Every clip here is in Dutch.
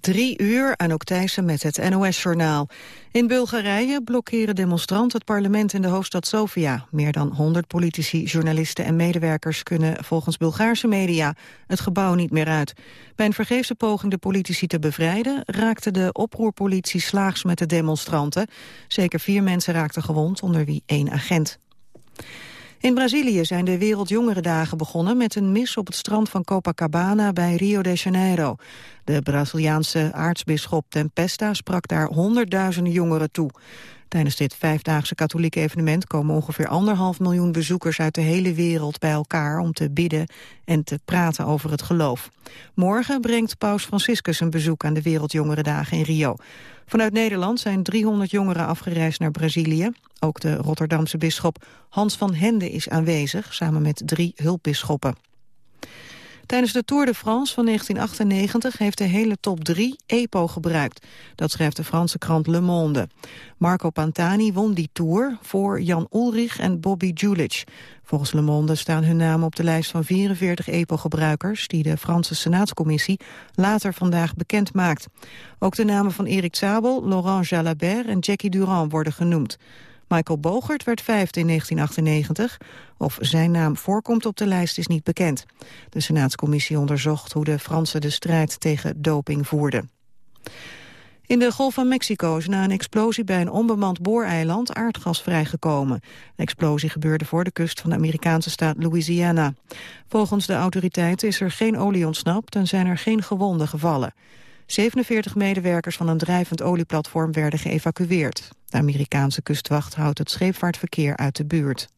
Drie uur, ook Thijssen met het NOS-journaal. In Bulgarije blokkeren demonstranten het parlement in de hoofdstad Sofia. Meer dan 100 politici, journalisten en medewerkers kunnen volgens Bulgaarse media het gebouw niet meer uit. Bij een vergeefse poging de politici te bevrijden raakte de oproerpolitie slaags met de demonstranten. Zeker vier mensen raakten gewond, onder wie één agent. In Brazilië zijn de Wereldjongerendagen begonnen met een mis op het strand van Copacabana bij Rio de Janeiro. De Braziliaanse aartsbisschop Tempesta sprak daar honderdduizenden jongeren toe. Tijdens dit vijfdaagse katholieke evenement komen ongeveer anderhalf miljoen bezoekers uit de hele wereld bij elkaar om te bidden en te praten over het geloof. Morgen brengt paus Franciscus een bezoek aan de Wereldjongerendagen in Rio. Vanuit Nederland zijn 300 jongeren afgereisd naar Brazilië. Ook de Rotterdamse bisschop Hans van Hende is aanwezig, samen met drie hulpbisschoppen. Tijdens de Tour de France van 1998 heeft de hele top 3 EPO gebruikt. Dat schrijft de Franse krant Le Monde. Marco Pantani won die Tour voor Jan Ulrich en Bobby Julich. Volgens Le Monde staan hun namen op de lijst van 44 EPO-gebruikers... die de Franse Senaatscommissie later vandaag bekend maakt. Ook de namen van Erik Zabel, Laurent Jalabert en Jackie Durand worden genoemd. Michael Bogert werd vijfde in 1998. Of zijn naam voorkomt op de lijst is niet bekend. De Senaatscommissie onderzocht hoe de Fransen de strijd tegen doping voerden. In de Golf van Mexico is na een explosie bij een onbemand booreiland aardgas vrijgekomen. De explosie gebeurde voor de kust van de Amerikaanse staat Louisiana. Volgens de autoriteiten is er geen olie ontsnapt en zijn er geen gewonden gevallen. 47 medewerkers van een drijvend olieplatform werden geëvacueerd. De Amerikaanse kustwacht houdt het scheepvaartverkeer uit de buurt.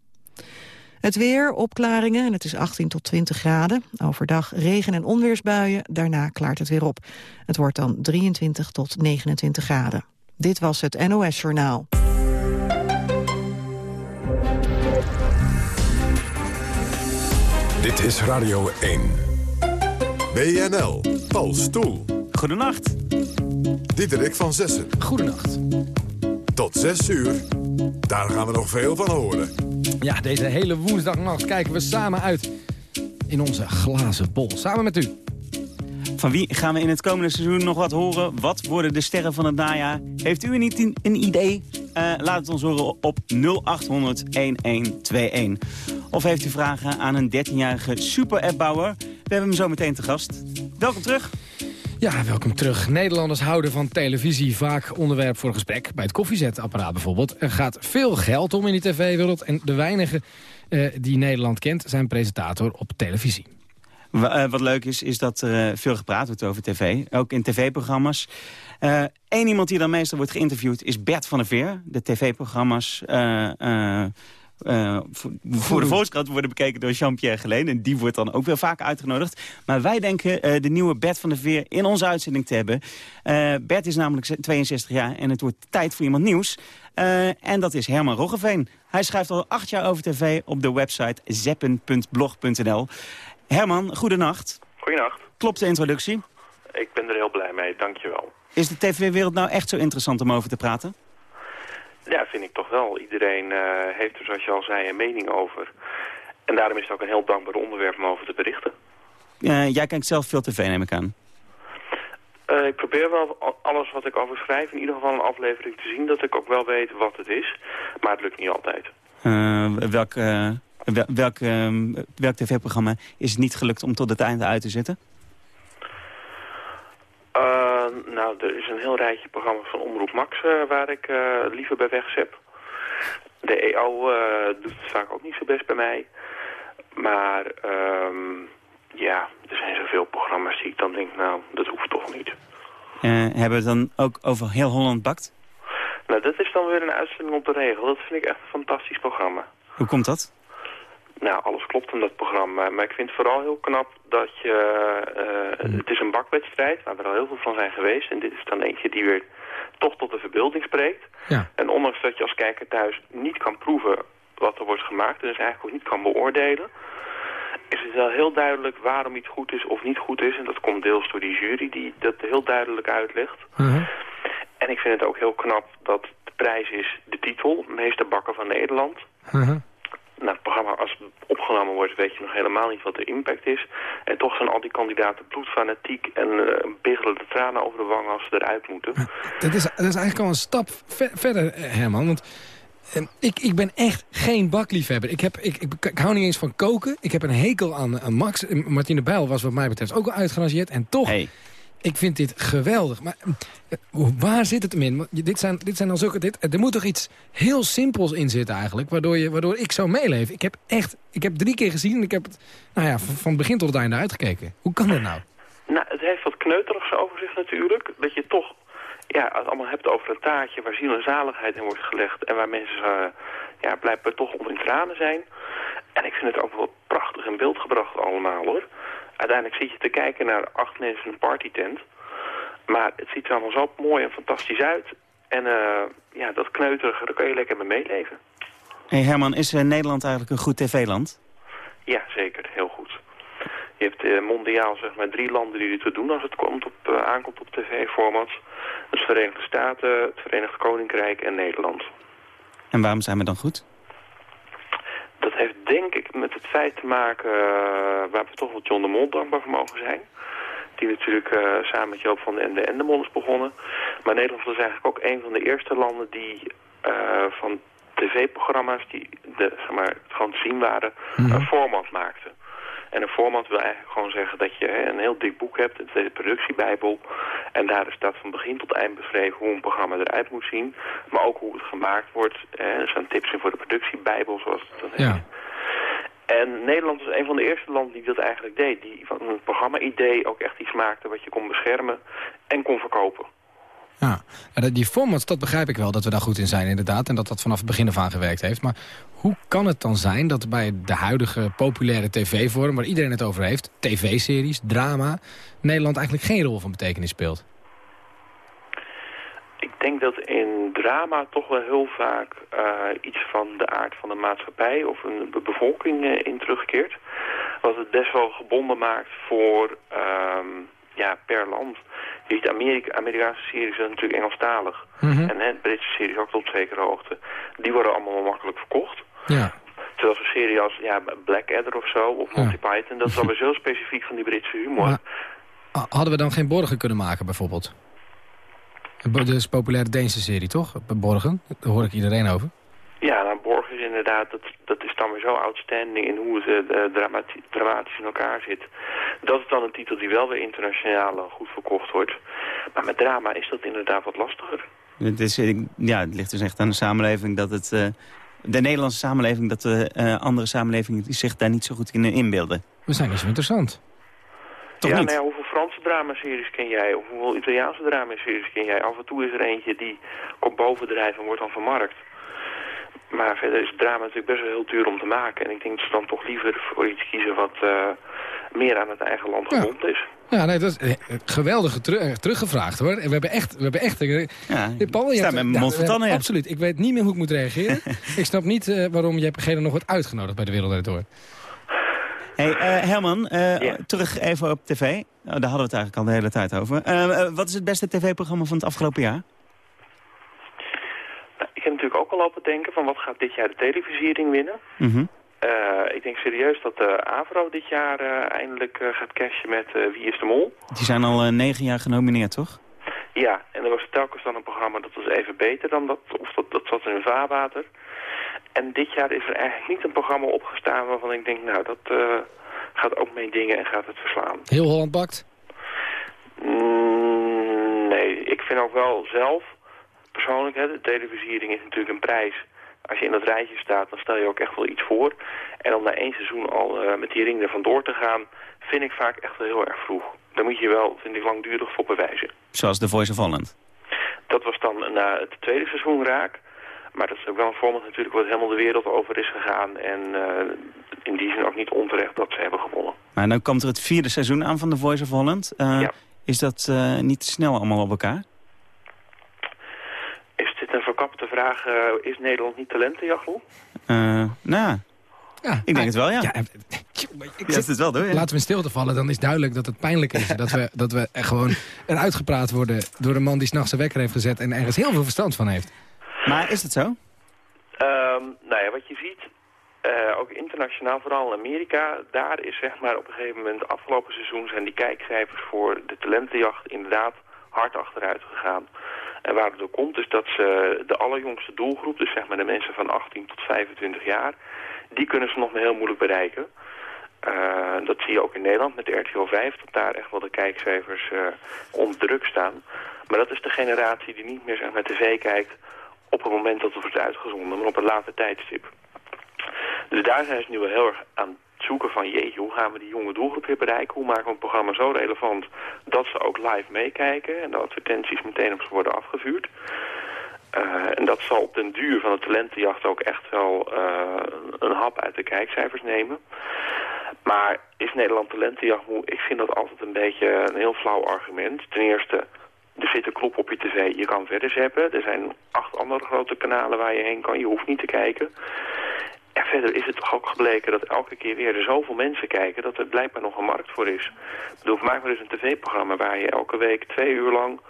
Het weer, opklaringen en het is 18 tot 20 graden. Overdag regen- en onweersbuien, daarna klaart het weer op. Het wordt dan 23 tot 29 graden. Dit was het NOS Journaal. Dit is Radio 1. BNL, Paul Stoel. Goedenacht. Diederik van Zessen. Goedenacht. Tot 6 uur. Daar gaan we nog veel van horen. Ja, deze hele woensdagnacht kijken we samen uit in onze glazen bol. Samen met u. Van wie gaan we in het komende seizoen nog wat horen? Wat worden de sterren van het najaar? Heeft u een, een idee? Uh, laat het ons horen op 0800 1121. Of heeft u vragen aan een 13-jarige super-appbouwer? We hebben hem zo meteen te gast. Welkom terug. Ja, welkom terug. Nederlanders houden van televisie vaak onderwerp voor gesprek. Bij het koffiezetapparaat bijvoorbeeld. Er gaat veel geld om in die tv-wereld. En de weinigen uh, die Nederland kent zijn presentator op televisie. Uh, wat leuk is, is dat er uh, veel gepraat wordt over tv. Ook in tv-programma's. Eén iemand die dan meestal wordt geïnterviewd is Bert van der Veer. De tv-programma's voor, de Volkskrant worden bekeken door Jean-Pierre Geleen. En die wordt dan ook wel vaak uitgenodigd. Maar wij denken uh, de nieuwe Bert van der Veer in onze uitzending te hebben. Uh, Bert is namelijk 62 jaar en het wordt tijd voor iemand nieuws. en dat is Herman Roggeveen. Hij schrijft al acht jaar over tv op de website zeppen.blog.nl. Herman, goedenacht. Goedenacht. Klopt de introductie? Ik ben er heel blij mee, dankjewel. Is de tv-wereld nou echt zo interessant om over te praten? Ja, vind ik toch wel. Iedereen uh, heeft er, zoals je al zei, een mening over. En daarom is het ook een heel dankbaar onderwerp om over te berichten. Uh, jij kijkt zelf veel tv, neem ik aan. Uh, ik probeer wel alles wat ik over schrijf, in ieder geval een aflevering te zien... dat ik ook wel weet wat het is. Maar het lukt niet altijd. welk welk, welk tv-programma is het niet gelukt om tot het einde uit te zetten? Uh, nou, er is een heel rijtje programma's van Omroep Max uh, waar ik uh, liever bij wegzep. De EO doet het vaak ook niet zo best bij mij. Maar um, ja, er zijn zoveel programma's die ik dan denk, nou, dat hoeft toch niet. hebben we het dan ook over heel Holland Bakt? Nou, dat is dan weer een uitzending op de regel. Dat vind ik echt een fantastisch programma. Hoe komt dat? Nou, alles klopt in dat programma. Maar ik vind het vooral heel knap dat je... Uh, het is een bakwedstrijd waar er al heel veel van zijn geweest. En dit is dan eentje die weer toch tot de verbeelding spreekt. Ja. En ondanks dat je als kijker thuis niet kan proeven wat er wordt gemaakt... en dus eigenlijk ook niet kan beoordelen... is het wel heel duidelijk waarom iets goed is of niet goed is. En dat komt deels door die jury die dat heel duidelijk uitlegt. Uh -huh. En ik vind het ook heel knap dat de prijs is de titel... Meester Bakker van Nederland... Uh -huh nou, het programma als het opgenomen wordt, weet je nog helemaal niet wat de impact is. En toch zijn al die kandidaten bloedfanatiek en uh, biggelen het tranen over de wang als ze eruit moeten. Dat is, dat is eigenlijk al een stap verder, Herman. Want ik, ik ben echt geen bakliefhebber. Ik, heb, ik, ik, ik, hou niet eens van koken. Ik heb een hekel aan, aan Max. Martine Bijl was wat mij betreft ook al uitgerangeerd. En toch, hey. Ik vind dit geweldig. Maar uh, waar zit het hem in? Dit zijn, dit zijn al zulke, dit, er moet toch iets heel simpels in zitten eigenlijk. Waardoor, je, waardoor ik zo meeleef. Ik heb echt, ik heb drie keer gezien. En ik heb het nou ja, van, begin tot het einde uitgekeken. Hoe kan dat nou? Nou, het heeft wat kneuterigs over zich natuurlijk. Dat je toch ja, het allemaal hebt over een taartje waar ziel en zaligheid in wordt gelegd... en waar mensen uh, ja, blijkbaar toch om in tranen zijn. En ik vind het ook wel prachtig in beeld gebracht allemaal, hoor. Uiteindelijk zit je te kijken naar acht mensen in een partytent. Maar het ziet er allemaal zo mooi en fantastisch uit. En uh, ja, dat kneuterige, daar kan je lekker mee meeleven. Hey Herman, is uh, Nederland eigenlijk een goed tv-land? Ja, zeker. Heel goed. Je hebt uh, mondiaal zeg maar drie landen die het te doen als het komt op, uh, aankomt op tv-formats. de Verenigde Staten, het Verenigd Koninkrijk en Nederland. En waarom zijn we dan goed? Dat heeft denk ik met het feit te maken uh, waar we toch wel John de Mol dankbaar voor mogen zijn. Die natuurlijk samen met Joop van de Ende en de Mol is begonnen. Maar Nederland was eigenlijk ook een van de eerste landen die van tv-programma's die de, zeg maar, gewoon te zien waren, mm -hmm. een format maakten. En een format wil eigenlijk gewoon zeggen dat je een heel dik boek hebt, het is de productiebijbel. En daar staat van begin tot eind beschreven hoe een programma eruit moet zien. Maar ook hoe het gemaakt wordt. Er staan tips in voor de productiebijbel, zoals het dan heet. Ja. En Nederland is een van de eerste landen die dat eigenlijk deed. Die van een programma-idee ook echt iets maakte wat je kon beschermen en kon verkopen. Ja, die formats, dat begrijp ik wel dat we daar goed in zijn inderdaad. En dat dat vanaf het begin af aan gewerkt heeft. Maar hoe kan het dan zijn dat bij de huidige populaire tv-vorm... waar iedereen het over heeft, tv-series, drama... Nederland eigenlijk geen rol van betekenis speelt? Ik denk dat in drama toch wel heel vaak uh, iets van de aard van de maatschappij... of een bevolking uh, in terugkeert. Wat het best wel gebonden maakt voor... Uh, ja, per land. Je ziet Amerika, Amerikaanse series zijn natuurlijk Engelstalig. Mm -hmm. En hè, Britse series ook tot zekere hoogte. Die worden allemaal makkelijk verkocht. Ja. Terwijl een serie als ja, Blackadder of zo, of Monty ja. Python... dat is alweer heel specifiek van die Britse humor. Maar, hadden we dan geen Borgen kunnen maken bijvoorbeeld? Dat is een populaire Deense serie, toch? Borgen, daar hoor ik iedereen over. Ja, nou, Borgen is inderdaad, dat, dat is dan weer zo outstanding in hoe het uh, dramati dramatisch in elkaar zit. Dat is dan een titel die wel weer internationaal uh, goed verkocht wordt. Maar met drama is dat inderdaad wat lastiger. Het, is, ja, het ligt dus echt aan de samenleving dat het... Uh, de Nederlandse samenleving, dat de andere samenlevingen zich daar niet zo goed in inbeelden. We zijn niet zo interessant. Toch ja, niet? Nou ja, hoeveel Franse dramaseries ken jij? Of hoeveel Italiaanse dramaseries ken jij? Af en toe is er eentje die komt bovendrijven en wordt dan vermarkt. Maar verder is drama natuurlijk best wel heel duur om te maken. En ik denk dat ze dan toch liever voor iets kiezen wat uh, meer aan het eigen land gewond is. Ja, nee, dat is eh, geweldig ter teruggevraagd hoor. En we hebben echt... We hebben echt ja, Paul, je staat met mijn mond van ja, Absoluut. Ik weet niet meer hoe ik moet reageren. ik snap niet uh, waarom je hebt nog wat uitgenodigd bij de Wereldredacteur. Hey, uh, Herman, uh, terug even op tv. Oh, daar hadden we het eigenlijk al de hele tijd over. Uh, wat is het beste tv-programma van het afgelopen jaar? Ook al lopen denken van wat gaat dit jaar de televisiering winnen. Mm -hmm. uh, ik denk serieus dat de AVRO dit jaar uh, eindelijk uh, gaat cashen met Wie is de Mol. Die zijn al negen jaar genomineerd, toch? Ja, en er was telkens dan een programma dat was even beter dan dat, of dat, dat zat in een vaarwater. En dit jaar is er eigenlijk niet een programma opgestaan waarvan ik denk, nou dat gaat ook mee dingen en gaat het verslaan. Heel Holland bakt? Mm, nee, ik vind ook wel zelf persoonlijk, hè, de televisiering is natuurlijk een prijs. Als je in dat rijtje staat, dan stel je ook echt wel iets voor. En om na één seizoen al uh, met die ring er vandoor te gaan, vind ik vaak echt wel heel erg vroeg. Daar moet je wel, vind ik, langdurig voor bewijzen. Zoals The Voice of Holland? Dat was dan na het tweede seizoen raak. Maar dat is ook wel een format natuurlijk wat helemaal de wereld over is gegaan. En uh, in die zin ook niet onterecht dat ze hebben gewonnen. Maar dan komt er het vierde seizoen aan van The Voice of Holland. Uh, ja. Is dat niet te snel allemaal op elkaar? een verkapte vraag. Uh, is Nederland niet talentenjacht? Uh, nou, ja, ik denk het wel, ja. ja ik zit het wel door, ja. Laten we in stilte vallen, dan is duidelijk dat het pijnlijk is. dat we, dat we er gewoon eruit gepraat worden door een man die s'nachts zijn wekker heeft gezet... en ergens heel veel verstand van heeft. Maar is het zo? Um, nou ja, wat je ziet, uh, ook internationaal, vooral in Amerika... daar is zeg maar op een gegeven moment, afgelopen seizoen... zijn die kijkcijfers voor de talentenjacht inderdaad hard achteruit gegaan. En waar het door komt is dat ze de allerjongste doelgroep, dus zeg maar de mensen van 18 tot 25 jaar, die kunnen ze nog heel moeilijk bereiken. Uh, dat zie je ook in Nederland met de RTL 5, dat daar echt wel de kijkcijfers uh, onder druk staan. Maar dat is de generatie die niet meer zeg maar, tv kijkt op het moment dat het wordt uitgezonden, maar op een later tijdstip. Dus daar zijn ze nu wel heel erg aan zoeken van, jeetje, hoe gaan we die jonge doelgroep weer bereiken? Hoe maken we een programma zo relevant dat ze ook live meekijken en de advertenties meteen op ze worden afgevuurd? Uh, en dat zal op den duur van de talentenjacht ook echt wel uh, een hap uit de kijkcijfers nemen. Maar is Nederland talentenjacht moe? Ik vind dat altijd een beetje een heel flauw argument. Ten eerste, er zit een knop op je tv, je kan verder zeppen. Er zijn acht andere grote kanalen waar je heen kan, je hoeft niet te kijken. En verder is het toch ook gebleken dat elke keer weer er zoveel mensen kijken... dat er blijkbaar nog een markt voor is. Ik bedoel, maak maar eens een tv-programma waar je elke week twee uur lang...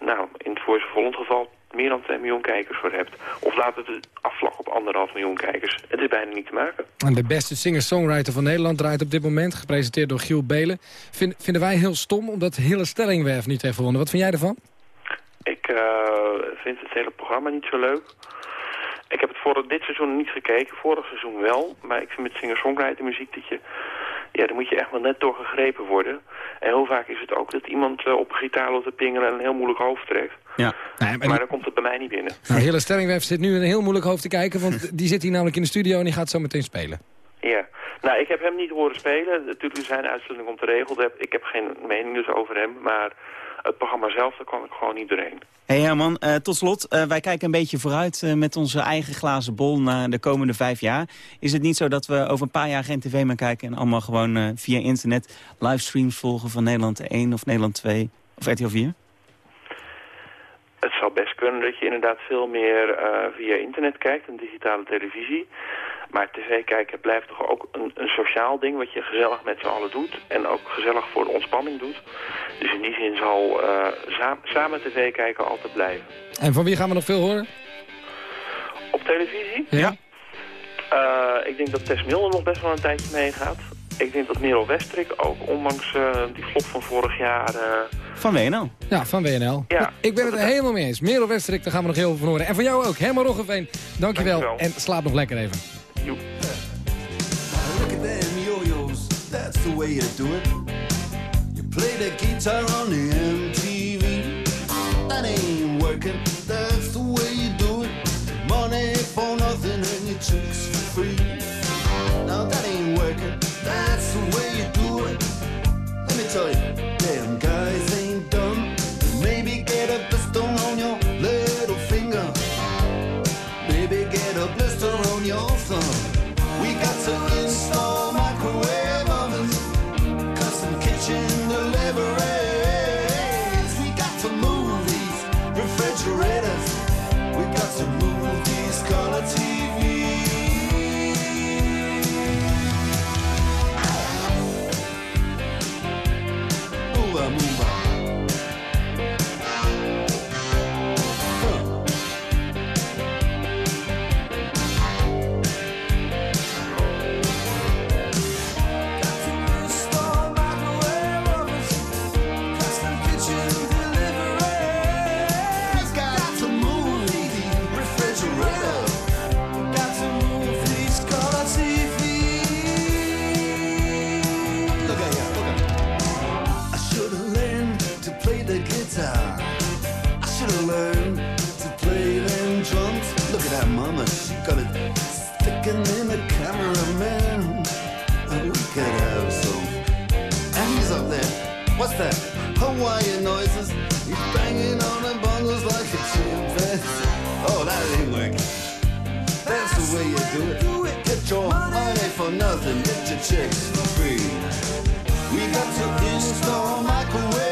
nou, in het voor Volend geval meer dan 2 miljoen kijkers voor hebt. Of laat het afvlak op anderhalf miljoen kijkers. Het is bijna niet te maken. En de beste singer-songwriter van Nederland draait op dit moment... gepresenteerd door Giel Belen. Vind, vinden wij heel stom omdat hele Stellingwerf niet heeft gewonnen. Wat vind jij ervan? Ik uh, vind het hele programma niet zo leuk. Ik heb het voor dit seizoen niet gekeken, vorig seizoen wel. Maar ik vind met singer-songwriter muziek dat je... Ja, daar moet je echt wel net door gegrepen worden. En heel vaak is het ook dat iemand uh, op een gitaar loopt te pingelen en een heel moeilijk hoofd trekt. Ja. Nee, maar, maar dan komt het bij mij niet binnen. Nou, hele Stellingwerf zit nu een heel moeilijk hoofd te kijken, want die zit hier namelijk in de studio en die gaat zo meteen spelen. Ja, nou ik heb hem niet horen spelen. Natuurlijk zijn uitzending om te regelen. Ik heb geen mening dus over hem, maar het programma zelf, daar kwam ik gewoon niet doorheen. Hey Herman, uh, tot slot, uh, wij kijken een beetje vooruit uh, met onze eigen glazen bol naar de komende vijf jaar. Is het niet zo dat we over een paar jaar geen tv meer kijken en allemaal gewoon via internet livestreams volgen van Nederland 1 of Nederland 2 of RTL 4? Het zou best kunnen dat je inderdaad veel meer via internet kijkt en digitale televisie. Maar tv kijken blijft toch ook een, een sociaal ding wat je gezellig met z'n allen doet. En ook gezellig voor de ontspanning doet. Dus in die zin zal uh, samen tv kijken altijd blijven. En van wie gaan we nog veel horen? Op televisie? Ja. Uh, ik denk dat Tess Milner nog best wel een tijdje meegaat. Ik denk dat Merel Westrik ook, ondanks uh, die flop van vorig jaar... van WNL. Ja, van WNL. Ja, ik ben het er helemaal mee eens. Merel Westrik, daar gaan we nog heel veel van horen. En van jou ook, Herman Roggeveen. Dankjewel. Dankjewel. En slaap nog lekker even. Joep. Look at them yo-yos, that's the way you do it. You play the guitar on the MTV. That ain't working, that's the way you do it. Money for nothing and your chicks for free. Now that ain't working, that's the way you do it. Let me tell you, the way you do it. Get your money for nothing. Get your chicks for free. We got to install microwave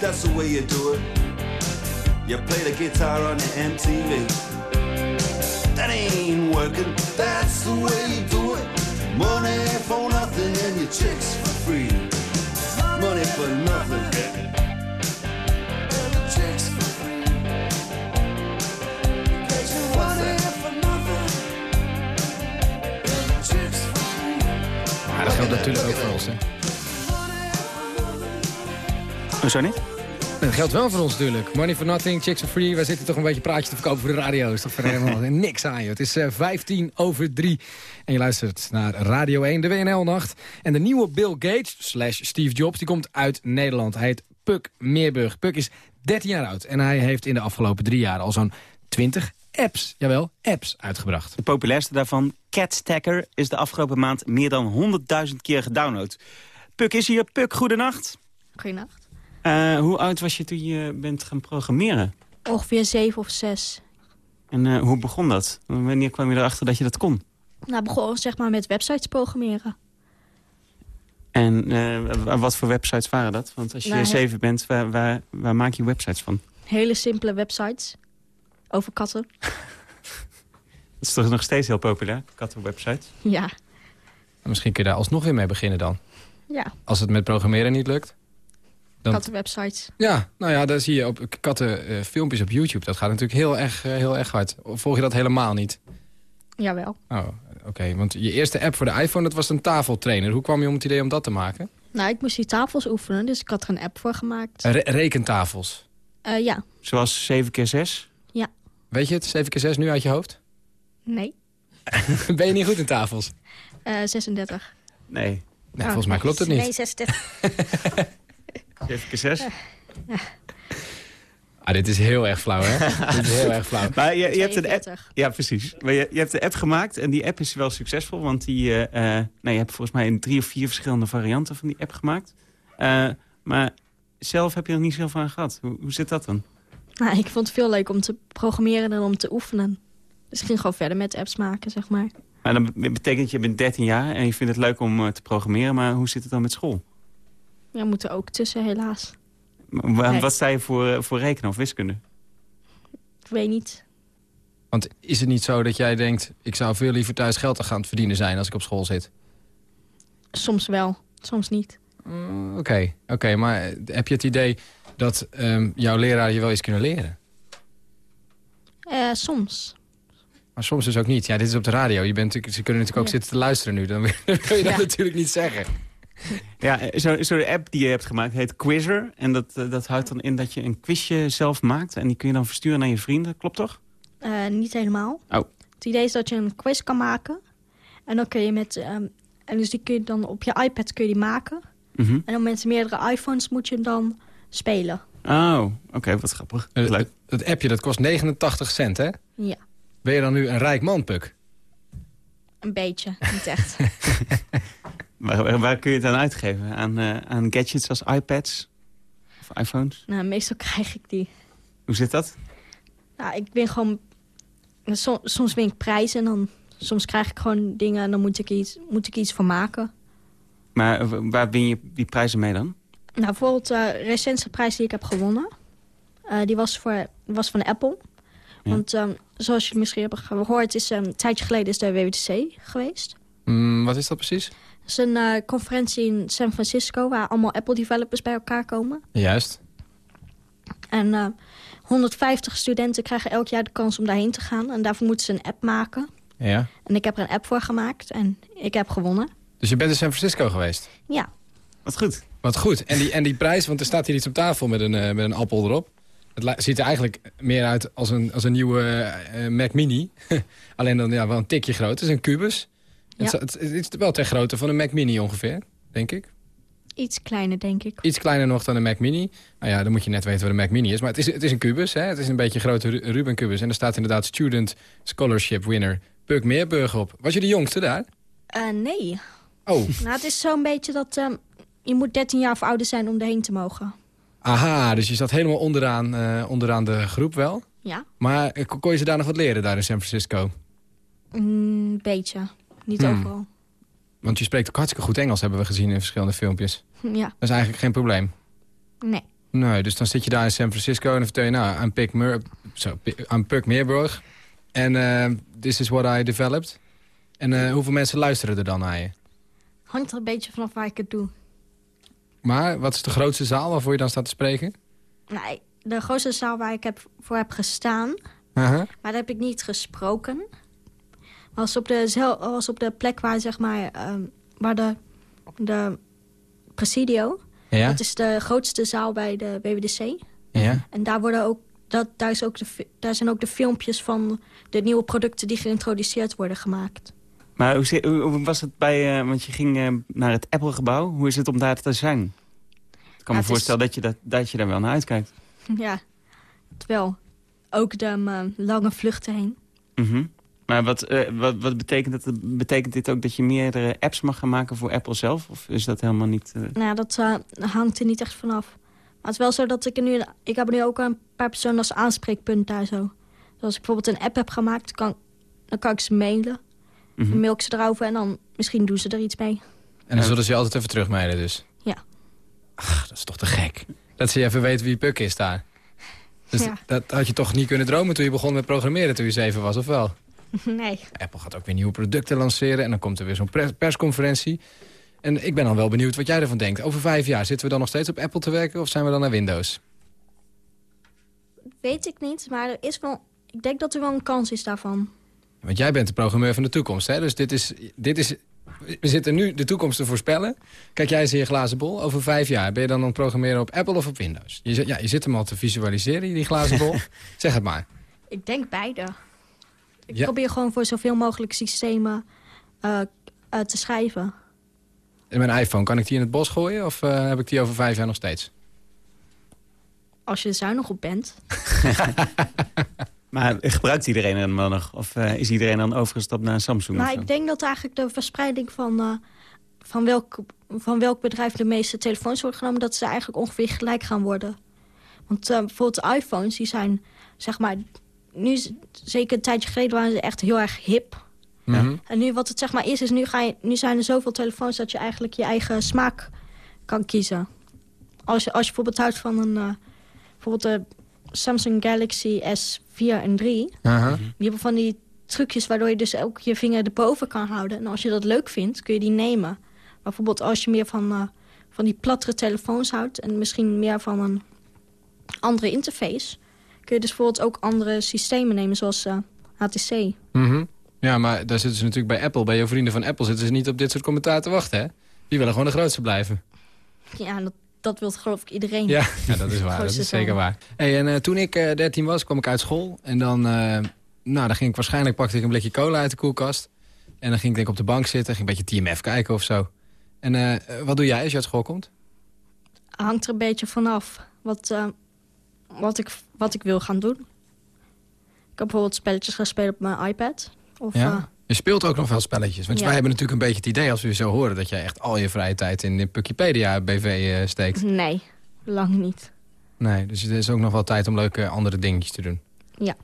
that's the way you do it. You play the guitar on the MTV. That ain't working, that's the way you do it. Money for nothing and your chicks for free. Money for nothing. And your chicks for free. Money for nothing. And chicks for free. Maar dat geldt natuurlijk ook voor ons, hè? Hoezo niet? Dat geldt wel voor ons natuurlijk. Money for nothing, chicks are free. Wij zitten toch een beetje praatje te verkopen voor de radio. Is toch verder helemaal niks aan je. Het is eh, 15 over 3. En je luistert naar Radio 1, de WNL-nacht. En de nieuwe Bill Gates, slash Steve Jobs, die komt uit Nederland. Hij heet Puk Meerburg. Puk is 13 jaar oud. En hij heeft in de afgelopen drie jaar al zo'n 20 apps, jawel, apps uitgebracht. De populairste daarvan, Cat Stacker, is de afgelopen maand meer dan 100.000 keer gedownload. Puk is hier. Puk, goedenacht. Goedenacht. Eh hoe oud was je toen je bent gaan programmeren? Ongeveer zeven of zes. En eh, hoe begon dat? Wanneer kwam je erachter dat je dat kon? Nou, begon zeg maar met websites programmeren. En eh, wat voor websites waren dat? Want als je Nou, zeven bent, waar, waar, waar maak je websites van? Hele simpele websites. Over katten. Dat is toch nog steeds heel populair, kattenwebsites? Ja. Misschien kun je daar alsnog weer mee beginnen dan. Ja, Als het met programmeren niet lukt. Dan- kattenwebsites. Ja, nou ja, daar zie je op katten eh, filmpjes op YouTube. Dat gaat natuurlijk heel erg, eh, heel erg hard. Volg je dat helemaal niet? Jawel. Oh, oké. Want je eerste app voor de iPhone, dat was een tafeltrainer. Hoe kwam je om het idee om dat te maken? Nou, ik moest die tafels oefenen, dus ik had er een app voor gemaakt. Re- rekentafels. Eh, ja. Zoals 7 keer 6 Weet je het, 7 keer 6 nu uit je hoofd? Nee. ben je niet goed in tafels? Eh 36. Nee, Nee, Oh, volgens mij klopt het niet. Nee, 36. 7 keer 6 Ah, dit is heel erg flauw, hè? dit is heel erg flauw. Maar je, je hebt een app... 42. Ja, precies. Maar je, je hebt de app gemaakt en die app is wel succesvol. Want die, eh, eh, nou, je hebt volgens mij in drie of vier verschillende varianten van die app gemaakt. Eh, maar zelf heb je er niet zoveel aan gehad. Hoe, hoe zit dat dan? Nou, ik vond het veel leuk om te programmeren dan om te oefenen. Dus ik ging gewoon verder met apps maken, zeg maar. Maar dan betekent je bent 13 jaar en je vindt het leuk om te programmeren. Maar hoe zit het dan met school? Ja, moet er ook tussen, helaas. Nee. Wat sta je voor, eh, voor rekenen of wiskunde? Ik weet niet. Want is het niet zo dat jij denkt... ik zou veel liever thuis geld gaan verdienen zijn als ik op school zit? Soms wel, soms niet. Mm, Oké, oké, maar eh, heb je het idee dat ehm, jouw leraar je wel eens kunnen leren? Eh, soms. Maar soms dus ook niet. Ja, dit is op de radio. Je bent, natuurlijk- ze kunnen natuurlijk ook Ja. zitten te luisteren nu. Dan wil je dat Ja. natuurlijk niet zeggen. Ja, eh, zo, zo de app die je hebt gemaakt heet Quizzer. En dat, eh, dat houdt dan in dat je een quizje zelf maakt. En die kun je dan versturen naar je vrienden. Klopt toch? Eh, niet helemaal. Oh. Het idee is dat je een quiz kan maken. En dan kun je met... ehm, en dus die kun je dan op je iPad kun je die maken. Mhm. En dan met meerdere iPhones moet je hem dan spelen. Oh, oké, wat grappig. Eh, Leuk. Het appje dat kost 89 cent, hè? Ja, Ben je dan nu een rijk man, Puk? een beetje. Niet echt. Waar, waar, waar kun je het aan uitgeven? Aan, eh, aan gadgets als iPads of iPhones? nou, meestal krijg ik die. Hoe zit dat? Nou, ik win gewoon... som- soms win ik prijzen en dan... Soms krijg ik gewoon dingen en dan moet ik iets, moet ik iets van maken. Maar eh, waar win je die prijzen mee dan? Nou, bijvoorbeeld de recentste prijs die ik heb gewonnen... eh, die was, voor, was van Apple. Ja. Want ehm, zoals je misschien hebt gehoord... is ehm, een tijdje geleden is de WWDC geweest. Mm, wat is dat precies? Het is een eh, conferentie in San Francisco... waar allemaal Apple-developers bij elkaar komen. Juist. En eh, 150 studenten krijgen elk jaar de kans om daarheen te gaan. En daarvoor moeten ze een app maken. Ja. En ik heb er een app voor gemaakt en ik heb gewonnen. Dus je bent in San Francisco geweest? Ja, Wat goed. Wat goed. En die, en die prijs, want er staat hier iets op tafel met een, eh, met een appel erop. Het ziet er eigenlijk meer uit als een, als een nieuwe eh, eh, Mac Mini. Alleen dan ja, wel een tikje groot. Het is een kubus. Het, Ja. het, is wel ter grootte van een Mac Mini ongeveer, denk ik. iets kleiner denk ik. Iets kleiner nog dan een Mac Mini. Nou ja, dan moet je net weten wat een Mac Mini is. Maar het is, het is een kubus, hè? Het is een beetje een grote Ru- Ruben kubus. En er staat inderdaad Student Scholarship Winner Puk Meerburg op. Was je de jongste daar? Eh, nee. Oh, Nou, het is zo'n beetje dat ehm, je moet 13 jaar of ouder zijn om erheen te mogen. aha. Dus je zat helemaal onderaan, eh, onderaan de groep wel. Ja, Maar eh, kon kon je ze daar nog wat leren, daar in San Francisco? een beetje. Niet Hmm. overal. Want je spreekt ook hartstikke goed Engels, hebben we gezien in verschillende filmpjes. Ja, Dat is eigenlijk geen probleem. nee. Nee, dus dan zit je daar in San Francisco en dan vertel je... nou, I'm Pik, Mer zo, Pi- I'm Puk Meerburg. En eh, this is what I developed. En eh, hoeveel mensen luisteren er dan naar je? Hangt er een beetje vanaf waar ik het doe. Maar wat is de grootste zaal waarvoor je dan staat te spreken? Nee, de grootste zaal waar ik heb, voor heb gestaan... Maar daar heb ik niet gesproken... was op de, was op de plek waar, zeg maar... ehm, waar de, de Presidio... Ja? dat is de grootste zaal bij de WWDC... ja? En daar, worden ook, dat, daar, is ook de, daar zijn ook de filmpjes van de nieuwe producten die geïntroduceerd worden gemaakt. Maar hoe, was het bij... eh, want je ging eh, naar het Apple-gebouw. Hoe is het om daar te zijn? Ik kan me is- voorstellen dat, je dat, dat je daar wel naar uitkijkt. ja, terwijl ook de eh, lange vluchten heen. Mhm. Maar wat, eh, wat, wat betekent, dat, betekent dit ook dat je meerdere apps mag gaan maken voor Apple zelf? Of is dat helemaal niet... eh, Nou ja, dat eh, hangt er niet echt vanaf. Maar het is wel zo dat ik er nu... Ik heb nu ook een paar personen als aanspreekpunt daar zo. Dus als ik bijvoorbeeld een app heb gemaakt, kan, dan kan ik ze mailen. mhm. Dan mail ik ze erover en dan misschien doen ze er iets mee. En dan zullen ze je altijd even terugmailen dus? Ja. Ach, dat is toch te gek. Dat ze even weten wie Puk is daar. Dus Ja. dat had je toch niet kunnen dromen toen je begon met programmeren toen je zeven was, of wel? nee. Apple gaat ook weer nieuwe producten lanceren en dan komt er weer zo'n pers- persconferentie. En ik ben dan wel benieuwd wat jij ervan denkt. Over vijf jaar zitten we dan nog steeds op Apple te werken of zijn we dan naar Windows? Weet ik niet, maar er is wel... Ik denk dat er wel een kans is daarvan. Want jij bent de programmeur van de toekomst, hè? Dus dit is, dit is, we zitten nu de toekomst te voorspellen. Kijk jij eens in je glazen bol. Over vijf jaar ben je dan aan het programmeren op Apple of op Windows? Je, ja, je zit hem al te visualiseren, die glazen bol. zeg het maar. Ik denk beide. Ik Ja. probeer gewoon voor zoveel mogelijk systemen eh, eh, te schrijven. En mijn iPhone, kan ik die in het bos gooien of eh, heb ik die over vijf jaar nog steeds? Als je er zuinig op bent. Maar gebruikt iedereen hem dan nog? Of eh, is iedereen dan overgestapt naar een Samsung? Zo? ik denk dat eigenlijk de verspreiding van, eh, van, welk, van welk bedrijf de meeste telefoons worden genomen... dat ze eigenlijk ongeveer gelijk gaan worden. Want bijvoorbeeld de iPhones, die zijn, zeg maar... Nu, zeker een tijdje geleden waren ze echt heel erg hip. Mhm. En nu wat het zeg maar is, is nu, ga je, nu zijn er zoveel telefoons... dat je eigenlijk je eigen smaak kan kiezen. Als je, als je bijvoorbeeld houdt van een... eh, bijvoorbeeld de Samsung Galaxy S4 en 3... Aha. Die hebben van die trucjes waardoor je dus ook je vinger erboven kan houden. En als je dat leuk vindt, kun je die nemen. Maar bijvoorbeeld als je meer van, eh, van die plattere telefoons houdt... en misschien meer van een andere interface... kun je dus bijvoorbeeld ook andere systemen nemen, zoals eh, HTC. Mhm. Ja, maar daar zitten ze natuurlijk bij Apple. Bij je vrienden van Apple zitten ze niet op dit soort commentaar te wachten, hè? Die willen gewoon de grootste blijven. Ja, dat, dat wil geloof ik iedereen. Ja, ja dat is waar. dat is zeker waar. Hey, en eh, toen ik eh 13 was, kwam ik uit school. En dan, eh, nou, dan ging ik waarschijnlijk pakte ik een blikje cola uit de koelkast. En dan ging ik denk ik op de bank zitten. Ging een beetje TMF kijken of zo. En eh, eh, wat doe jij als je uit school komt? Hangt er een beetje vanaf wat, eh, wat, ik, wat ik wil gaan doen. Ik heb bijvoorbeeld spelletjes gaan spelen op mijn iPad. Of, Ja? eh, Je speelt ook nog wel spelletjes. Want Ja. wij hebben natuurlijk een beetje het idee als we je zo horen... dat jij echt al je vrije tijd in de Wikipedia BV eh, steekt. nee, lang niet. Nee, dus er is ook nog wel tijd om leuke andere dingetjes te doen. Ja.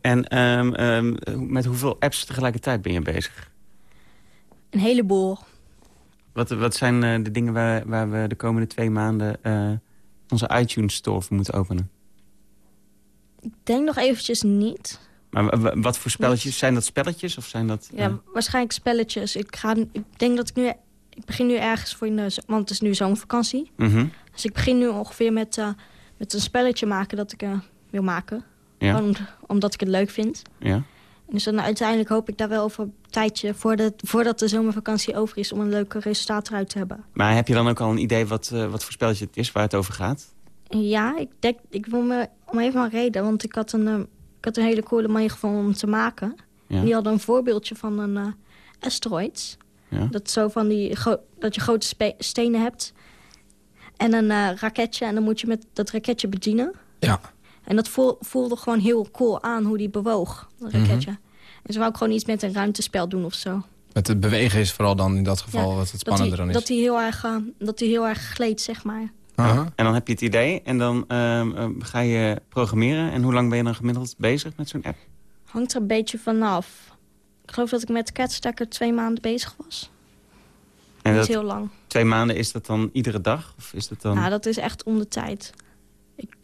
En ehm, ehm, met hoeveel apps tegelijkertijd ben je bezig? Een heleboel. Wat, wat zijn eh, de dingen waar, waar we de komende twee maanden... eh, onze iTunes Store voor moeten openen? Ik denk nog eventjes niet. Maar wa- wa- wat voor spelletjes? Zijn dat spelletjes of zijn dat... Ja, eh, waarschijnlijk spelletjes. Ik, ga, ik denk dat ik nu... Ik begin nu ergens voor in de... Want het is nu zomervakantie. mhm, Dus ik begin nu ongeveer met, eh, met een spelletje maken dat ik eh, wil maken. Ja. Gewoon omdat ik het leuk vind. ja. En dus dan uiteindelijk hoop ik daar wel over een tijdje... Voordat, voordat de zomervakantie over is... om een leuk resultaat eruit te hebben. Maar heb je dan ook al een idee wat, eh, wat voor spelletje het is waar het over gaat? Ja, ik denk... Ik wil me om even een reden. Want ik had een, eh, ik had een hele coole manier gevonden om te maken. Ja. Die hadden een voorbeeldje van een eh asteroids. Ja. Dat, zo van die dat je grote stenen hebt. En een eh, raketje. En dan moet je met dat raketje bedienen. Ja. En dat voel- voelde gewoon heel cool aan hoe die bewoog, dat raketje. En zo wou ik gewoon iets met een ruimtespel doen of zo. Met het bewegen is vooral dan in dat geval Ja, wat het Dat spannender dan is. dat hij heel erg, eh, dat hij heel erg gleed, zeg maar. Aha. En dan heb je het idee en dan ehm, ehm, ga je programmeren. En hoe lang ben je dan gemiddeld bezig met zo'n app? Hangt er een beetje vanaf. Ik geloof dat ik met Catstacker twee maanden bezig was. En Niet dat, heel lang. twee maanden, is dat dan iedere dag? Of is dat dan... Nou, dat is echt om de tijd.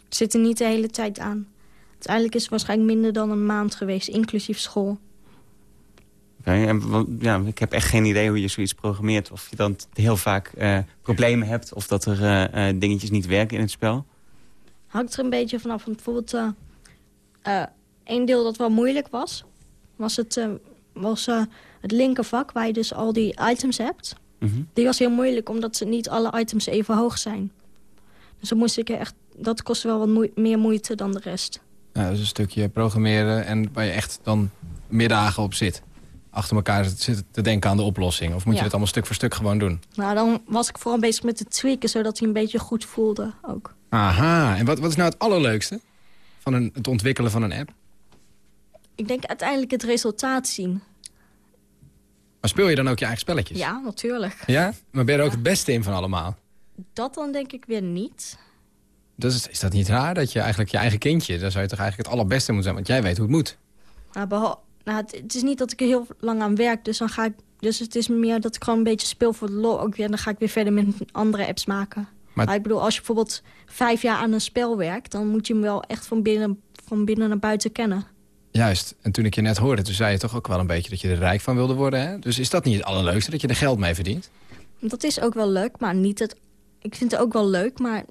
Ik zit er niet de hele tijd aan. Uiteindelijk is het waarschijnlijk minder dan een maand geweest, inclusief school. Oké, en, ja, ik heb echt geen idee hoe je zoiets programmeert. Of je dan heel vaak eh, problemen hebt. Of dat er eh, eh, dingetjes niet werken in het spel. Hangt er een beetje vanaf. Want bijvoorbeeld, één deel dat wel moeilijk was... was het, was, het linkervak, waar je dus al die items hebt. Mhm. Die was heel moeilijk, omdat ze niet alle items even hoog zijn. Dus dan moest ik er echt, dat kostte wel wat moe- meer moeite dan de rest. Dat is een stukje programmeren en waar je echt dan middagen op zit. Achter elkaar zit te denken aan de oplossing. Of moet je Ja. het allemaal stuk voor stuk gewoon doen? Nou, dan was ik vooral bezig met het tweaken, zodat hij een beetje goed voelde ook. Aha, en wat, wat is nou het allerleukste van een, het ontwikkelen van een app? Ik denk uiteindelijk het resultaat zien. Maar speel je dan ook je eigen spelletjes? Ja, natuurlijk. Ja? Maar ben je er ook het beste in van allemaal? Dat dan denk ik weer niet. Dus is, is dat niet raar dat je eigenlijk je eigen kindje... daar zou je toch eigenlijk het allerbeste moeten zijn, want jij weet hoe het moet. Nou, behal- nou, het, het is niet dat ik er heel lang aan werk, dus, dan ga ik, dus het is meer dat ik gewoon een beetje speel voor de lol ook weer. En dan ga ik weer verder met andere apps maken. Maar- Maar, ik bedoel, als je bijvoorbeeld vijf jaar aan een spel werkt... dan moet je hem wel echt van binnen, van binnen naar buiten kennen. Juist, en toen ik je net hoorde, toen zei je toch ook wel een beetje dat je er rijk van wilde worden. Hè? Dus is dat niet het allerleukste, dat je er geld mee verdient? Dat is ook wel leuk, maar niet het... Ik vind het ook wel leuk, maar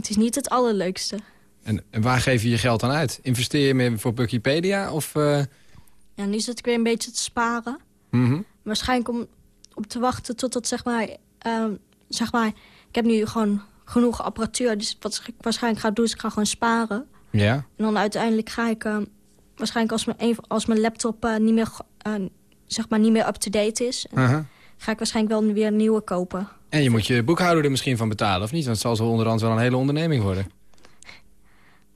het is niet het allerleukste. En, en waar geef je je geld aan uit? Investeer je meer voor Wikipedia of... eh, Ja, nu zit ik weer een beetje te sparen. mhm. Waarschijnlijk om op te wachten totdat, zeg maar... ehm, zeg maar, ik heb nu gewoon genoeg apparatuur. Dus wat ik waarschijnlijk ga doen, is ik ga gewoon sparen. Ja, En dan uiteindelijk ga ik... ehm, waarschijnlijk als mijn, als mijn laptop eh, niet meer... eh, zeg maar niet meer up-to-date is... ga ik waarschijnlijk wel weer een nieuwe kopen. En je moet je boekhouder er misschien van betalen, of niet? Want het zal zo onderhand wel een hele onderneming worden.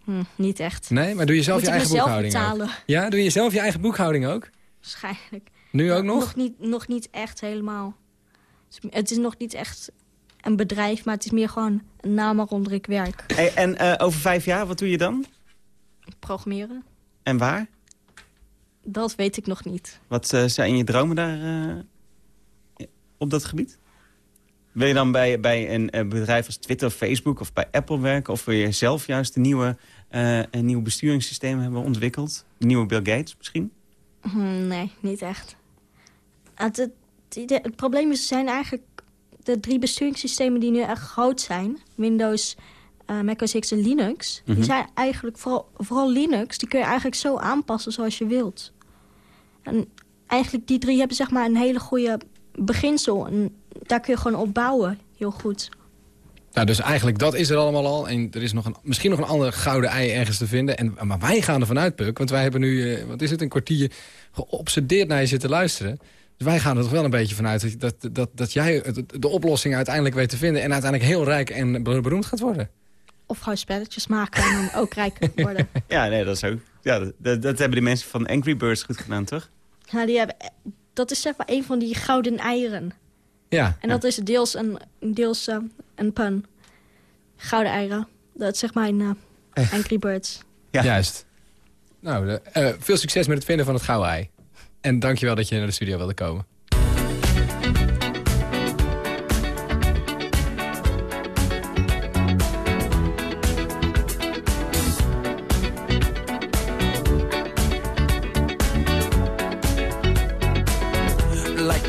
Hm, niet echt. Nee, maar doe je zelf Moet je eigen boekhouding ook? Ja, doe je zelf je eigen boekhouding ook? Waarschijnlijk. Nu ook nog? Nog niet, nog niet echt helemaal. Het is- nog niet echt een bedrijf, maar het is meer gewoon een naam waaronder ik werk. Hey, en eh, over vijf jaar, wat doe je dan? Programmeren, En waar? dat weet ik nog niet. Wat eh, zijn je dromen daar eh, op dat gebied? Wil je dan bij, bij een eh, bedrijf als Twitter Facebook of bij Apple werken? Of wil je zelf juist een nieuwe, eh, een nieuw besturingssysteem hebben ontwikkeld? De nieuwe Bill Gates misschien? Hm, Nee, niet echt. Het, het, het het probleem is, zijn eigenlijk de drie besturingssystemen die nu echt groot zijn. Windows, eh Mac OS X en Linux. Mhm. Die zijn eigenlijk, vooral, vooral Linux, die kun je eigenlijk zo aanpassen zoals je wilt. En eigenlijk die drie hebben zeg maar een hele goede beginsel. En daar kun je gewoon op bouwen, heel goed. Nou, dus eigenlijk dat is er allemaal al. En er is nog een, misschien nog een ander gouden ei ergens te vinden. En, maar wij gaan ervan uit, Puk. Want wij hebben nu, eh, wat is het, een kwartier geobsedeerd naar je zitten luisteren. Dus wij gaan er toch wel een beetje vanuit dat, dat, dat, dat jij de oplossing uiteindelijk weet te vinden. En uiteindelijk heel rijk en be- beroemd gaat worden. Of gewoon spelletjes maken en dan ook rijk worden. Ja, nee, dat is ook. Ja, dat, dat, hebben de mensen van Angry Birds goed gedaan, toch? Nou, die hebben, dat is zeg maar een van die gouden eieren. Ja, En dat is deels een, deels, eh, een pun. Gouden eieren. Dat is zeg maar een eh, Angry Birds. Ja. juist. Nou, eh, veel succes met het vinden van het gouden ei. En dankjewel dat je naar de studio wilde komen.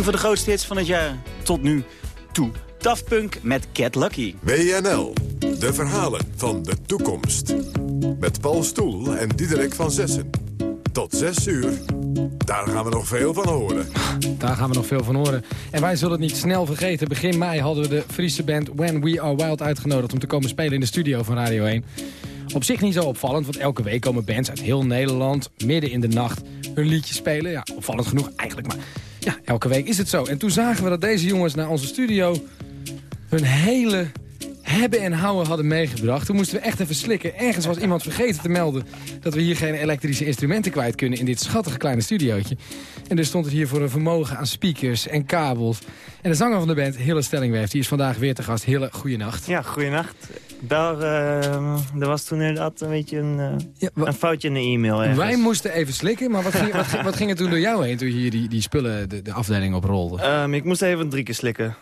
Een van de grootste hits van het jaar tot nu toe. Daft Punk met Cat Lucky. WNL, de verhalen van de toekomst. Met Paul Stoel en Diederik van Zessen. Tot 6 uur. Daar gaan we nog veel van horen. Daar gaan we nog veel van horen. En wij zullen het niet snel vergeten. Begin mei hadden we de Friese band When We Are Wild uitgenodigd... om te komen spelen in de studio van Radio 1. Op zich niet zo opvallend, want elke week komen bands uit heel Nederland... midden in de nacht hun liedje spelen. Ja, opvallend genoeg eigenlijk, maar ja, elke week is het zo. En toen zagen we dat deze jongens naar onze studio... hun hele hebben en houden hadden meegebracht. Toen moesten we echt even slikken. Ergens was iemand vergeten te melden dat we hier geen elektrische instrumenten kwijt kunnen in dit schattige kleine studiootje. En dus stond het hier voor een vermogen aan speakers en kabels. En de zanger van de band, Hille Stellingwerf, die is vandaag weer te gast. Hille, goeienacht. Ja, goeienacht. Daar, eh, er was toen inderdaad een beetje een, eh, Ja, een foutje in de e-mail. ergens. Wij moesten even slikken, maar wat ging, wat, ging- wat ging er toen door jou heen toen je hier die, die spullen de, de afdeling oprolde? Ehm, ik moest even drie keer slikken.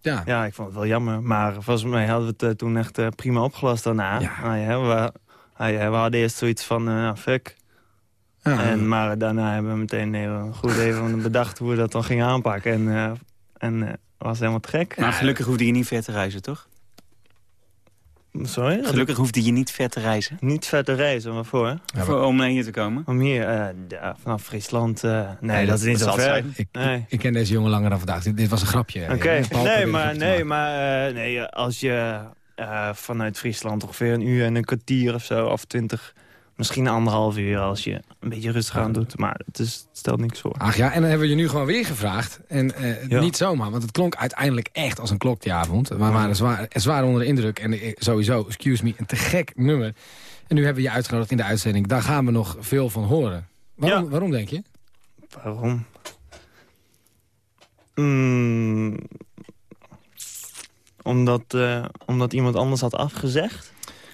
Ja, Ja, ik vond het wel jammer. Maar volgens mij hadden we het eh, toen echt eh, prima opgelost daarna. Ja. Ah, ja, we, ah, ja, we hadden eerst zoiets van, eh, fuck. Ja. En, maar daarna hebben we meteen even goed even bedacht hoe we dat dan gingen aanpakken. En, eh en eh, was helemaal te gek. Maar gelukkig hoefde je niet ver te reizen, toch? Sorry? Gelukkig hoefde je niet ver te reizen. Niet vet te reizen, waarvoor? Ja, voor, om naar hier te komen. Om hier, eh, ja, vanaf Friesland... eh, nee, Nee, dat, dat- is niet dat zo ver. ik, Nee. ik, ken deze jongen langer dan vandaag. Dit, dit was een grapje. Oké, Eh, nee, maar, nee, maar eh, nee, als je eh, vanuit Friesland ongeveer een uur en een kwartier of zo, of twintig, misschien anderhalf uur als je een beetje rustig aan doet. Maar het, is, het stelt niks voor. Ach ja, en dan hebben we je nu gewoon weer gevraagd. En eh, Ja. niet zomaar, want het klonk uiteindelijk echt als een klok die avond. We waren zwaar, zwaar onder de indruk. En eh, sowieso, excuse me, een te gek nummer. En nu hebben we je uitgenodigd in de uitzending. Daar gaan we nog veel van horen. Waarom, Ja. waarom denk je? Waarom? Mm, omdat, eh, omdat iemand anders had afgezegd.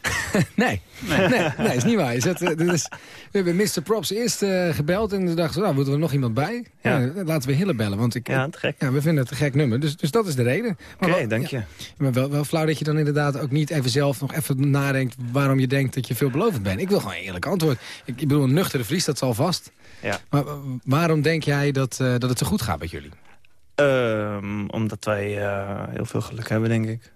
Nee, nee, nee, is niet waar. Zet, eh, dit is, we hebben Mr. Props eerst eh, gebeld en toen dachten we, nou, moeten we nog iemand bij? Ja. Ja, laten we Hille bellen, want ik, Ja, te gek. ja, we vinden het een gek nummer. Dus, dus dat is de reden. Maar Oké, dank je. maar wel, wel flauw dat je dan inderdaad ook niet even zelf nog even nadenkt... waarom je denkt dat je veelbelovend bent. Ik wil gewoon een eerlijk antwoord. Ik, ik bedoel, een nuchtere Fries, dat zal vast. Ja. Maar eh, waarom denk jij dat, eh, dat het zo goed gaat met jullie? Ehm, omdat wij eh, heel veel geluk hebben, denk ik.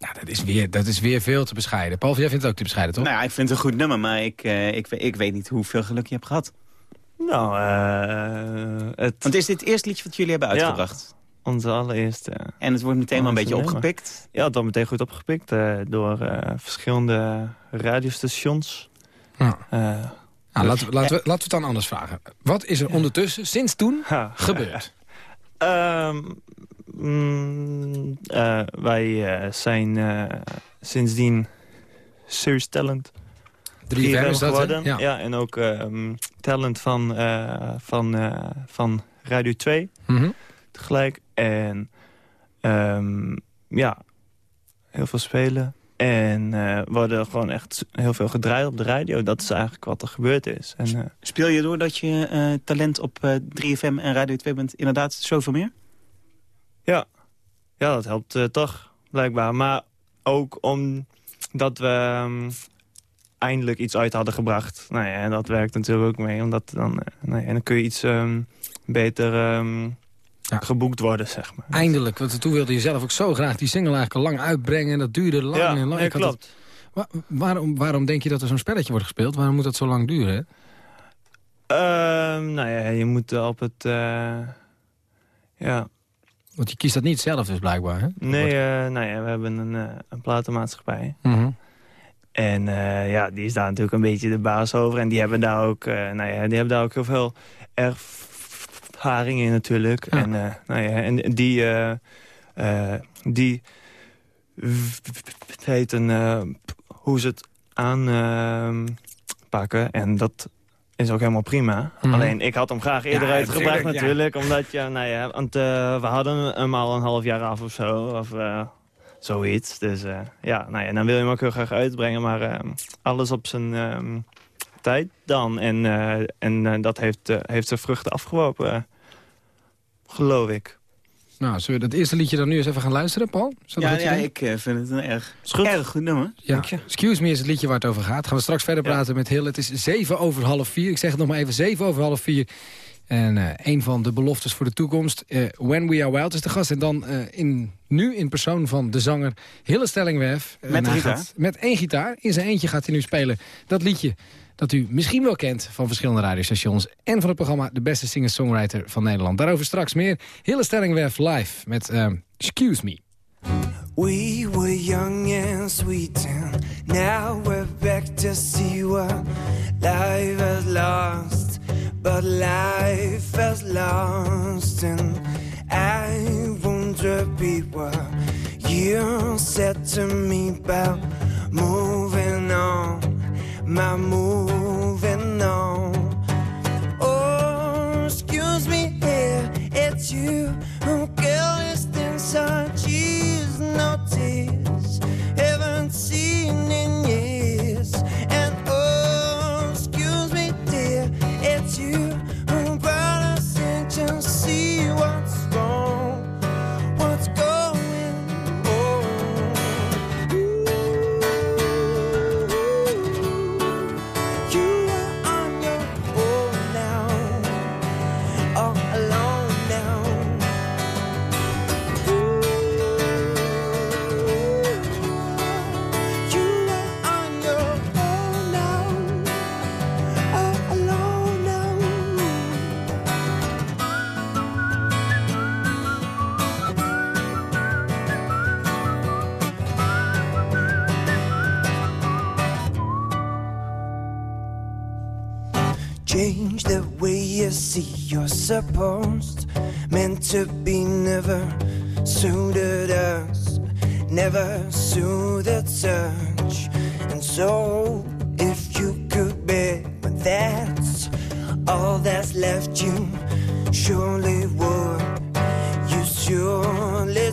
Nou, dat is weer, dat is weer veel te bescheiden. Paul, jij vindt het ook te bescheiden, toch? Nou ja, ik vind het een goed nummer, maar ik, eh, ik, ik weet niet hoeveel geluk je hebt gehad. Nou, eh het, Want is dit het eerste liedje wat jullie hebben Ja. uitgebracht? onze allereerste... En het wordt meteen wel een beetje nummer. opgepikt. Ja, het wordt meteen goed opgepikt eh, door eh, verschillende radiostations. Ja. Eh, Nou, laten, we, laten, we, laten we het dan anders vragen. Wat is er ondertussen, sinds toen, ha. gebeurd? Ehm, mm, eh, wij eh, zijn eh, sindsdien Serious Talent 3FM is dat, hè? geworden. Ja. Ja. en ook ehm, talent van, van, van Radio 2 Mhm. tegelijk. En ehm, ja, heel veel spelen. En worden gewoon echt heel veel gedraaid op de radio. Dat is eigenlijk wat er gebeurd is. En, Speel je door dat je talent op eh, 3FM en Radio 2 bent inderdaad zoveel meer? Ja, ja dat helpt eh, toch, blijkbaar. Maar ook omdat we ehm, eindelijk iets uit hadden gebracht. Nou ja, en dat werkt natuurlijk ook mee. Omdat dan, nou ja, en dan kun je iets ehm, beter ehm, Ja. geboekt worden, zeg maar. Eindelijk, want toen wilde je zelf ook zo graag die single eigenlijk lang uitbrengen. En dat duurde lang ja, en lang. het- klopt. Wa- waarom, waarom denk je dat er zo'n spelletje wordt gespeeld? Waarom moet dat zo lang duren? hè? Nou ja, je moet op het... eh, ja, Want je kiest dat niet zelf dus blijkbaar, hè? nee, eh, nou ja, we hebben een, eh, een platenmaatschappij. Mhm. En eh, ja, die is daar natuurlijk een beetje de baas over. En die hebben daar ook, nou ja, die hebben daar ook heel veel ervaring in natuurlijk. Ja. En, nou ja, en die, die weten hoe ze het aanpakken. en dat is ook helemaal prima. Mhm. Alleen, ik had hem graag eerder Ja, uitgebracht natuurlijk, ja. Omdat je, nou ja, want eh, we hadden hem al een half jaar af of zo. Of eh, zoiets. Dus eh, ja, nou ja, dan wil je hem ook heel graag uitbrengen. Maar eh, alles op zijn ehm, tijd dan. En, en dat heeft, heeft zijn vruchten afgeworpen. geloof ik. Nou, zullen we dat eerste liedje dan nu eens even gaan luisteren, Paul? Ja, ja ik eh, vind het een erg, erg goed nummer. Ja. Dank je. Excuse me is het liedje waar het over gaat. Gaan we straks verder Ja. praten met Hill. Het is zeven over half vier. Ik zeg het nog maar even, zeven over half vier. En eh, een van de beloftes voor de toekomst. eh, When We Are Wild is de gast. En dan eh, in, nu in persoon van de zanger Hille Stellingwerf. Met een gitaar? gaat- met één gitaar. In zijn eentje gaat hij nu spelen dat liedje dat u misschien wel kent van verschillende radiostations... en van het programma De Beste Singer-Songwriter van Nederland. Daarover straks meer. Hille Stellingwerf live met eh, Excuse Me. We were young and sweet, and now we're back to see what life has lost. But life has lost, and I won't repeat what you said to me about moving on, my moving on. Oh, excuse me, here it's you. Oh, girl, it's things I you're supposed meant to be never suited us never suited touch and so if you could be but that's all that's left you surely would. You surely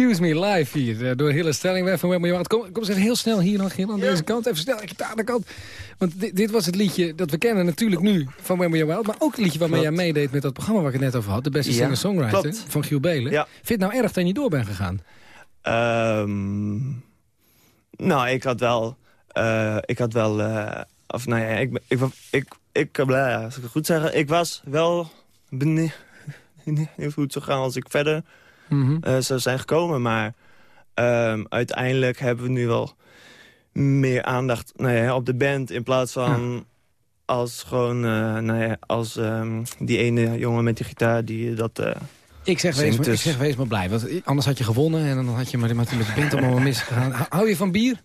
Excuse me, live hier eh, door Hille Stellingweg van Johan. Kom, kom eens even heel snel hier nog aan deze kant. Even snel, ik aan de kant. Want dit, dit was het liedje dat we kennen natuurlijk nu van Webber Johan. Maar ook het liedje waarmee jij meedeed met dat programma waar ik het net over had. De beste singer-songwriter van Giel Belen. Ja. Vind je het nou erg dat je niet door bent gegaan? Ehm, nou, ik had wel... eh, ik had wel... eh, of nou ja, ik... ik, ik, ik, ik als ik het goed zeggen, ik was wel benieuwd hoe het zou gaan als ik verder Mhm. eh, zou zijn gekomen. Maar ehm, uiteindelijk hebben we nu wel meer aandacht nou ja, op de band... in plaats van als gewoon eh, nou ja, als ehm, die ene jongen met die gitaar die dat... eh, Ik zeg, wees maar, ik dus. zeg wees maar blij. Want anders had je gewonnen en dan had je maar met de band allemaal misgegaan. Hou- Hou je van bier?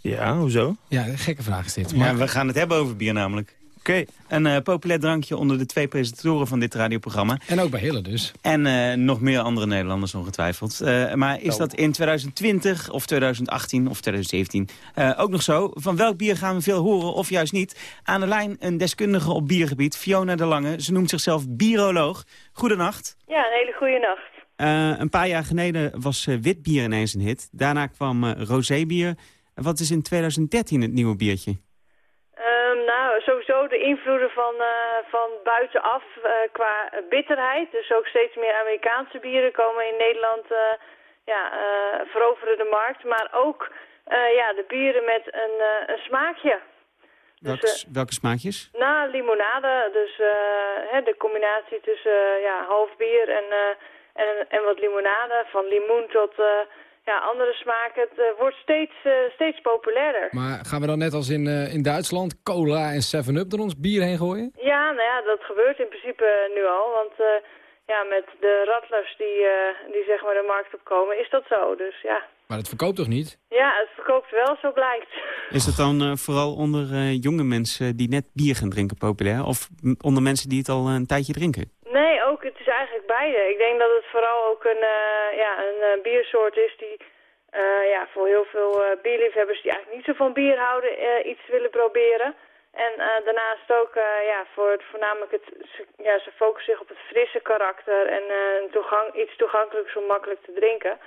Ja, hoezo? Ja, een gekke vraag is dit. Ja, Maar we gaan het hebben over bier namelijk. Oké. Een eh, populair drankje onder de twee presentatoren van dit radioprogramma. En ook bij Hille dus. En eh, nog meer andere Nederlanders ongetwijfeld. Eh, maar is dat in 2020 of 2018 of 2017 eh, ook nog zo? Van welk bier gaan we veel horen of juist niet? Aan de lijn een deskundige op biergebied, Fiona de Lange. Ze noemt zichzelf biroloog. Goedenacht. Ja, een hele goede nacht. Eh, een paar jaar geleden was eh, wit bier ineens een hit. Daarna kwam rosébier. Wat is in 2013 het nieuwe biertje? Sowieso de invloeden van, eh, van buitenaf eh, qua bitterheid. Dus ook steeds meer Amerikaanse bieren komen in Nederland, eh, ja, veroveren de markt. Maar ook eh, ja, de bieren met een, een smaakje. Welke, Dus, welke smaakjes? Na limonade, dus eh, hè, de combinatie tussen ja, half bier en, en, en wat limonade. Van limoen tot ja, andere smaken. Het eh, wordt steeds, eh, steeds populairder. Maar gaan we dan net als in, eh, in Duitsland cola en 7-Up door ons bier heen gooien? Ja, nou ja, dat gebeurt in principe nu al. Want eh, ja, met de rattlers die, eh, die zeg maar de markt opkomen, is dat zo. Dus ja. Maar dat verkoopt toch niet? Ja, het verkoopt wel, zo blijkt. Is dat dan vooral onder jonge mensen die net bier gaan drinken populair? Of onder mensen die het al een tijdje drinken? Nee, ook, het eigenlijk beide. Ik denk dat het vooral ook een, eh, ja, een eh, biersoort is die eh, ja, voor heel veel bierliefhebbers die eigenlijk niet zo van bier houden, iets willen proberen. En daarnaast ook, ja, voor het, voornamelijk het, ze, ja, ze focussen zich op het frisse karakter en toegang, iets toegankelijks om makkelijk te drinken.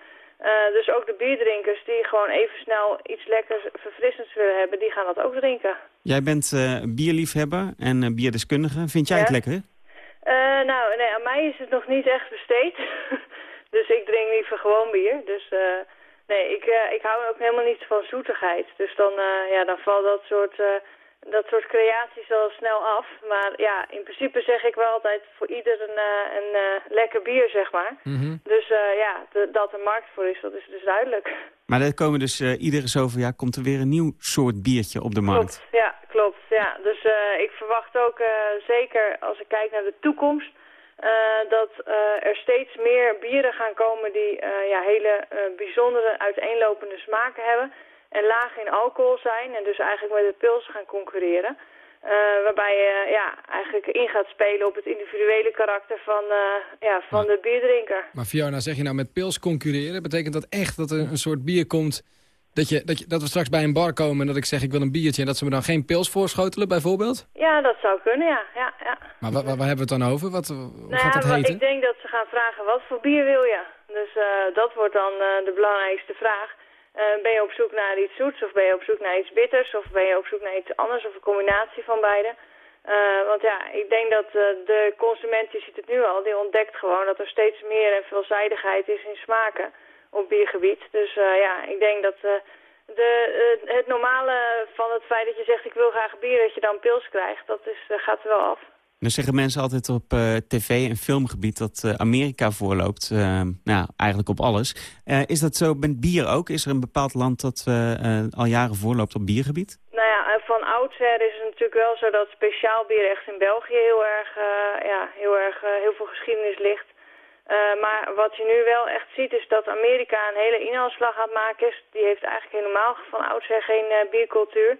Dus ook de bierdrinkers die gewoon even snel iets lekkers verfrissends willen hebben, die gaan dat ook drinken. Jij bent bierliefhebber en bierdeskundige. Vind jij Ja. het lekker? Eh, nou, nee, aan mij is het nog niet echt besteed. dus ik drink liever gewoon bier. Dus eh, nee, ik, eh, ik hou ook helemaal niet van zoetigheid. Dus dan, ja, dan valt dat soort, eh, dat soort creaties al snel af. Maar ja, in principe zeg ik wel altijd voor ieder een, een lekker bier, zeg maar. Dus eh, ja, de- dat er markt voor is, dat is dus duidelijk. Maar er komen dus eh, iedere zoveel jaar komt er weer een nieuw soort biertje op de markt. Klopt, ja, klopt. Ja. Dus eh, ik verwacht ook eh, zeker als ik kijk naar de toekomst... dat er steeds meer bieren gaan komen die ja, hele bijzondere uiteenlopende smaken hebben... en laag in alcohol zijn en dus eigenlijk met de pils gaan concurreren... Eh, waarbij je ja, eigenlijk in gaat spelen op het individuele karakter van, eh, ja, van de bierdrinker. Maar Fiona, zeg je nou met pils concurreren? Betekent dat echt dat er een soort bier komt... Dat, je, dat, je, dat we straks bij een bar komen en dat ik zeg ik wil een biertje... en dat ze me dan geen pils voorschotelen bijvoorbeeld? Ja, dat zou kunnen, ja. ja, ja. Maar waar, waar, waar hebben we het dan over? Wat, hoe Nou gaat dat heten? ik denk dat ze gaan vragen, wat voor bier wil je? Dus eh, dat wordt dan de belangrijkste vraag. Eh, ben je op zoek naar iets zoets of ben je op zoek naar iets bitters... of ben je op zoek naar iets anders of een combinatie van beide? Eh, want ja, ik denk dat eh, de consument, die ziet het nu al, die ontdekt gewoon dat er steeds meer en veelzijdigheid is in smaken op biergebied. Dus ja, ik denk dat, de, het normale van het feit dat je zegt ik wil graag bier, dat je dan pils krijgt, dat is, gaat er wel af. Dan zeggen mensen altijd op eh, tv en filmgebied dat eh, Amerika voorloopt. eh, nou, eigenlijk op alles. Is dat zo met bier ook? Is er een bepaald land dat al jaren voorloopt op biergebied? Nou ja, van oudsher is het natuurlijk wel zo dat speciaal bier echt in België heel erg, ja, heel erg, heel veel geschiedenis ligt. Eh, maar wat je nu wel echt ziet is dat Amerika een hele inhaalslag aan het maken is. Die heeft eigenlijk helemaal van oudsher geen eh, biercultuur.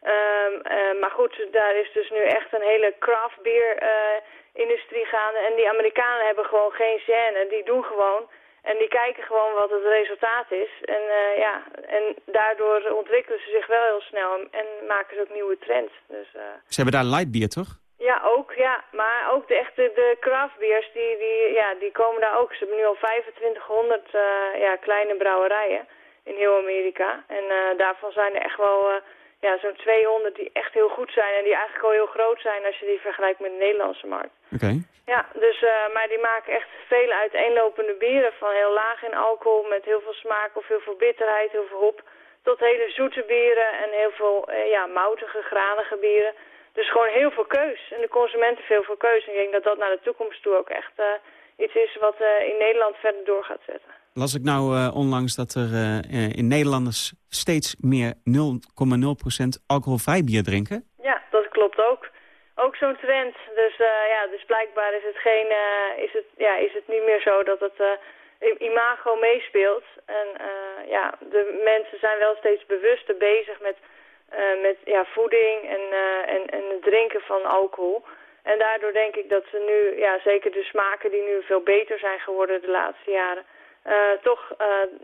Eh, maar goed, daar is dus nu echt een hele craft beer industrie gaande. En die Amerikanen hebben gewoon geen gêne. Die doen gewoon. En die kijken gewoon wat het resultaat is. En, ja, en daardoor ontwikkelen ze zich wel heel snel en, en maken ze ook nieuwe trends. Dus, eh, Ze hebben daar light bier, toch? Ja, ook, ja. Maar ook de echte de craft beers, die, die, ja, die komen daar ook. Ze hebben nu al 2500 eh, ja, kleine brouwerijen in heel Amerika. En eh, daarvan zijn er echt wel eh, ja, zo'n 200 die echt heel goed zijn. En die eigenlijk al heel groot zijn als je die vergelijkt met de Nederlandse markt. Oké. Ja, dus, eh, maar die maken echt vele uiteenlopende bieren. Van heel laag in alcohol met heel veel smaak of heel veel bitterheid, heel veel hop. Tot hele zoete bieren en heel veel ja, moutige, granige bieren. Dus gewoon heel veel keus. En de consumenten veel veel keus. En ik denk dat dat naar de toekomst toe ook echt eh, iets is wat eh, in Nederland verder door gaat zetten. Las ik nou eh, onlangs dat er in Nederlanders steeds meer 0,0% alcoholvrij bier drinken? Ja, dat klopt ook. Ook zo'n trend. Dus ja, dus blijkbaar is het geen, is het, ja, is het niet meer zo dat het imago meespeelt. En ja, de mensen zijn wel steeds bewuster bezig met, eh, met ja, voeding en, eh, en, en het drinken van alcohol. En daardoor denk ik dat ze nu, ja, zeker de smaken die nu veel beter zijn geworden de laatste jaren, eh, toch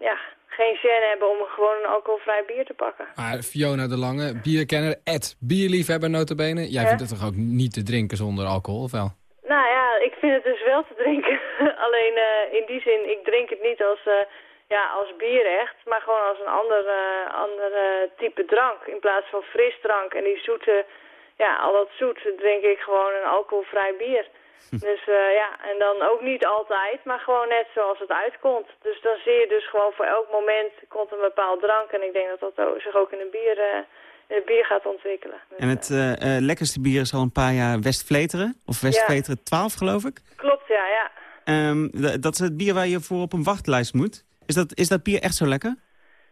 ja, geen zin hebben om gewoon een alcoholvrij bier te pakken. Maar Fiona de Lange, bierkenner, Ed, bierliefhebber notabene. Jij Ja. vindt het toch ook niet te drinken zonder alcohol, of wel? Nou ja, ik vind het dus wel te drinken. Alleen in die zin, ik drink het niet als, ja, als bier echt, maar gewoon als een ander, eh, ander eh, type drank. In plaats van frisdrank en die zoete, ja, al dat zoet drink ik gewoon een alcoholvrij bier. Dus eh, ja, en dan ook niet altijd, maar gewoon net zoals het uitkomt. Dus dan zie je dus gewoon voor elk moment komt een bepaald drank. En ik denk dat dat ook- zich ook in een bier, in het bier gaat ontwikkelen. Dus, En het lekkerste bier is al een paar jaar Westvleteren. Of Westvleteren 12, geloof ik. Klopt, ja, ja. Ehm, dat is het bier waar je voor op een wachtlijst moet. Is dat, is dat bier echt zo lekker?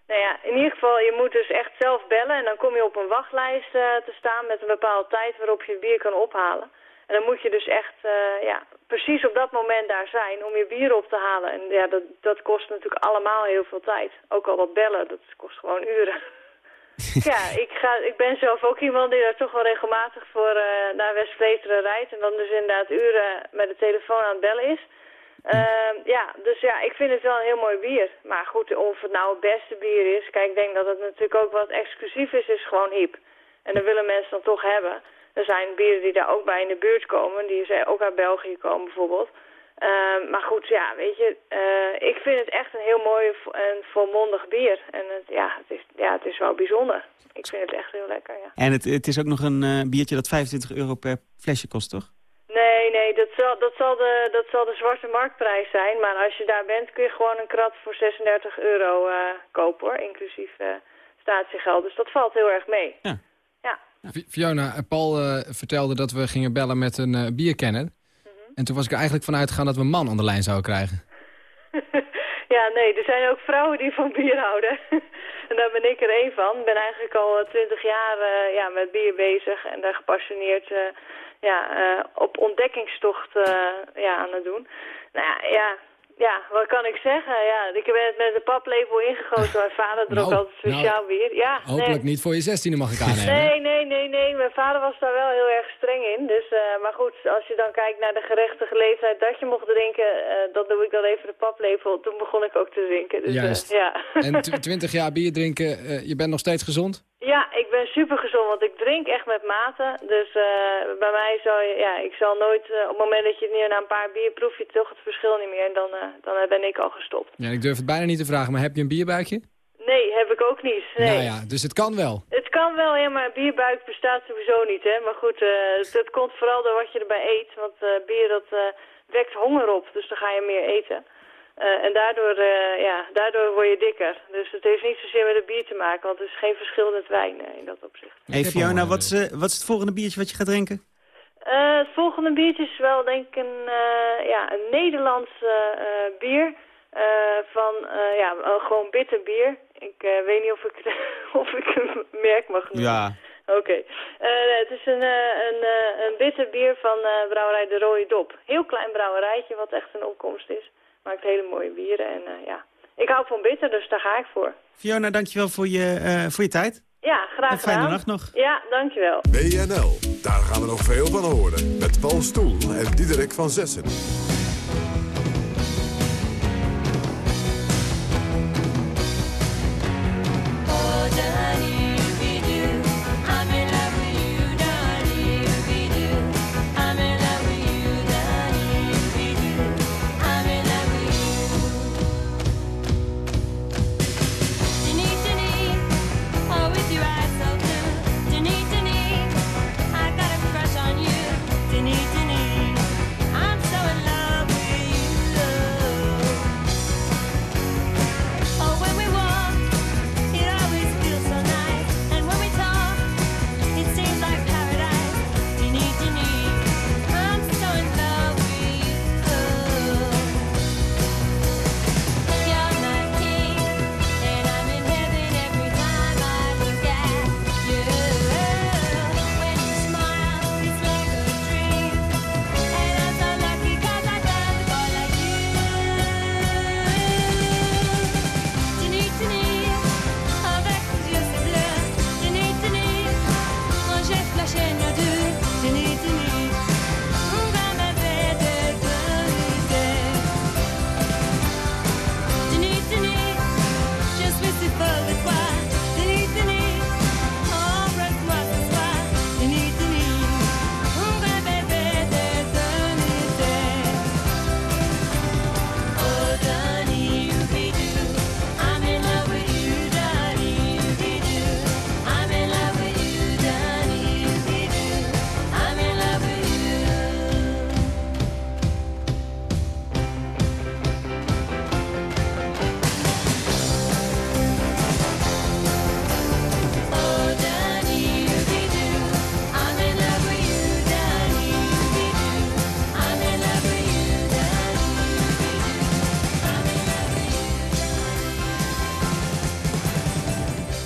Nou ja, in ieder geval, je moet dus echt zelf bellen en dan kom je op een wachtlijst eh, te staan met een bepaalde tijd waarop je het bier kan ophalen. En dan moet je dus echt eh, ja, precies op dat moment daar zijn om je bier op te halen. En ja, dat, dat kost natuurlijk allemaal heel veel tijd. Ook al dat bellen, dat kost gewoon uren. ja, ik, ga, ik ben zelf ook iemand die daar toch wel regelmatig voor eh, naar West-Vleteren rijdt. En dan dus inderdaad uren met de telefoon aan het bellen is. Ehm, ja, dus ja, ik vind het wel een heel mooi bier. Maar goed, of het nou het beste bier is... Kijk, ik denk dat het natuurlijk ook wat exclusief is, is gewoon hip. En dat willen mensen dan toch hebben. Er zijn bieren die daar ook bij in de buurt komen. Die ook uit België komen bijvoorbeeld. Ehm, maar goed, ja, weet je, eh, ik vind het echt een heel mooi en volmondig bier. En het, ja, het is, ja, het is wel bijzonder. Ik vind het echt heel lekker, ja. En het, het is ook nog een eh, biertje dat 25 euro per flesje kost, toch? Nee, nee, dat zal, dat, zal de, dat zal de zwarte marktprijs zijn. Maar als je daar bent kun je gewoon een krat voor 36 euro eh, kopen hoor, inclusief eh statiegeld. Dus dat valt heel erg mee. Ja. Ja. Fi- Fiona, eh, Paul eh, vertelde dat we gingen bellen met een eh, bierkenner. En toen was ik er eigenlijk vanuit gegaan dat we een man aan de lijn zouden krijgen. ja, nee, er zijn ook vrouwen die van bier houden. en daar ben ik er één van. Ik ben eigenlijk al twintig jaar ja, met bier bezig en daar gepassioneerd eh, ja, eh, op ontdekkingstocht eh, ja, aan het doen. Nou ja, ja, ja, wat kan ik zeggen? Ja, ik ben het met een paplepel ingegoten. Mijn vader dronk Nou, altijd speciaal bier. Ja, Hopelijk nee. niet voor je zestiende mag ik aannemen. Nee, nee, nee, nee. Mijn vader was daar wel heel erg streng in. Dus, eh, maar goed, als je dan kijkt naar de gerechtige leeftijd dat je mocht drinken, eh, dan doe ik dan even de paplepel. Toen begon ik ook te drinken. Dus, Juist. ja. En tw- 20 jaar bier drinken, je bent nog steeds gezond? Ja, ik ben super gezond, want ik drink echt met mate. Dus eh, bij mij zal je, ja, ik zal nooit, eh, op het moment dat je het nu na een paar bier proef je toch het verschil niet meer. En dan, eh, dan ben ik al gestopt. Ja, ik durf het bijna niet te vragen, maar heb je een bierbuikje? Nee, heb ik ook niet. Nee. Nou ja, dus het kan wel. Het kan wel, ja, maar bierbuik bestaat sowieso niet, hè. Maar goed, eh, het, het komt vooral door wat je erbij eet. Want bier, dat eh, wekt honger op, dus dan ga je meer eten. Eh, en daardoor, eh, ja, daardoor word je dikker. Dus het heeft niet zozeer met het bier te maken, want het is geen verschil met wijn eh, in dat opzicht. Hey Fiona, wat is, eh, wat is het volgende biertje wat je gaat drinken? Eh, het volgende biertje is wel denk ik een, eh, ja, een Nederlands bier. eh, van eh, ja, een gewoon bitter bier. Ik eh, weet niet of ik, of ik een merk mag noemen. Ja, Oké. Eh, het is een, eh, een, eh, een bitter bier van eh, brouwerij De Rode Dop. Heel klein brouwerijtje wat echt een opkomst is. Maakt hele mooie bieren en eh, ja. Ik hou van bitter, dus daar ga ik voor. Fiona, dankjewel voor je, eh, voor je tijd. Ja, graag Een fijne gedaan. nacht nog. Ja, dankjewel. WNL, daar gaan we nog veel van horen. Met Paul Stoel en Diederik van Zessen.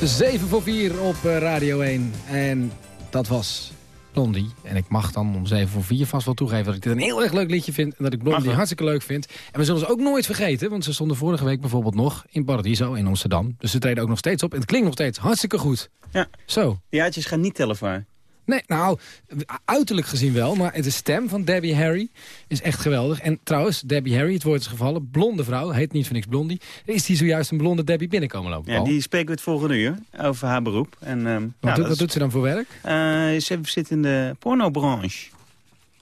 7 voor 4 op eh, Radio 1. En dat was Blondie. En ik mag dan om 7 voor 4 vast wel toegeven dat ik dit een heel erg leuk liedje vind. En dat ik Blondie hartstikke leuk vind. En we zullen ze ook nooit vergeten. Want ze stonden vorige week bijvoorbeeld nog in Paradiso in Amsterdam. Dus ze treden ook nog steeds op. En het klinkt nog steeds hartstikke goed. Ja. Zo. Die uitjes gaan niet tellen voor. Nee, nou, uiterlijk gezien wel. Maar de stem van Debbie Harry is echt geweldig. En trouwens, Debbie Harry, het woord is gevallen. Blonde vrouw, heet niet voor niks Blondie. Is die zojuist een blonde Debbie binnenkomen lopen. Ja, die spreken we het volgende uur over haar beroep. En, ehm, Wat, nou, doet, wat is- doet ze dan voor werk? eh, ze zit in de pornobranche.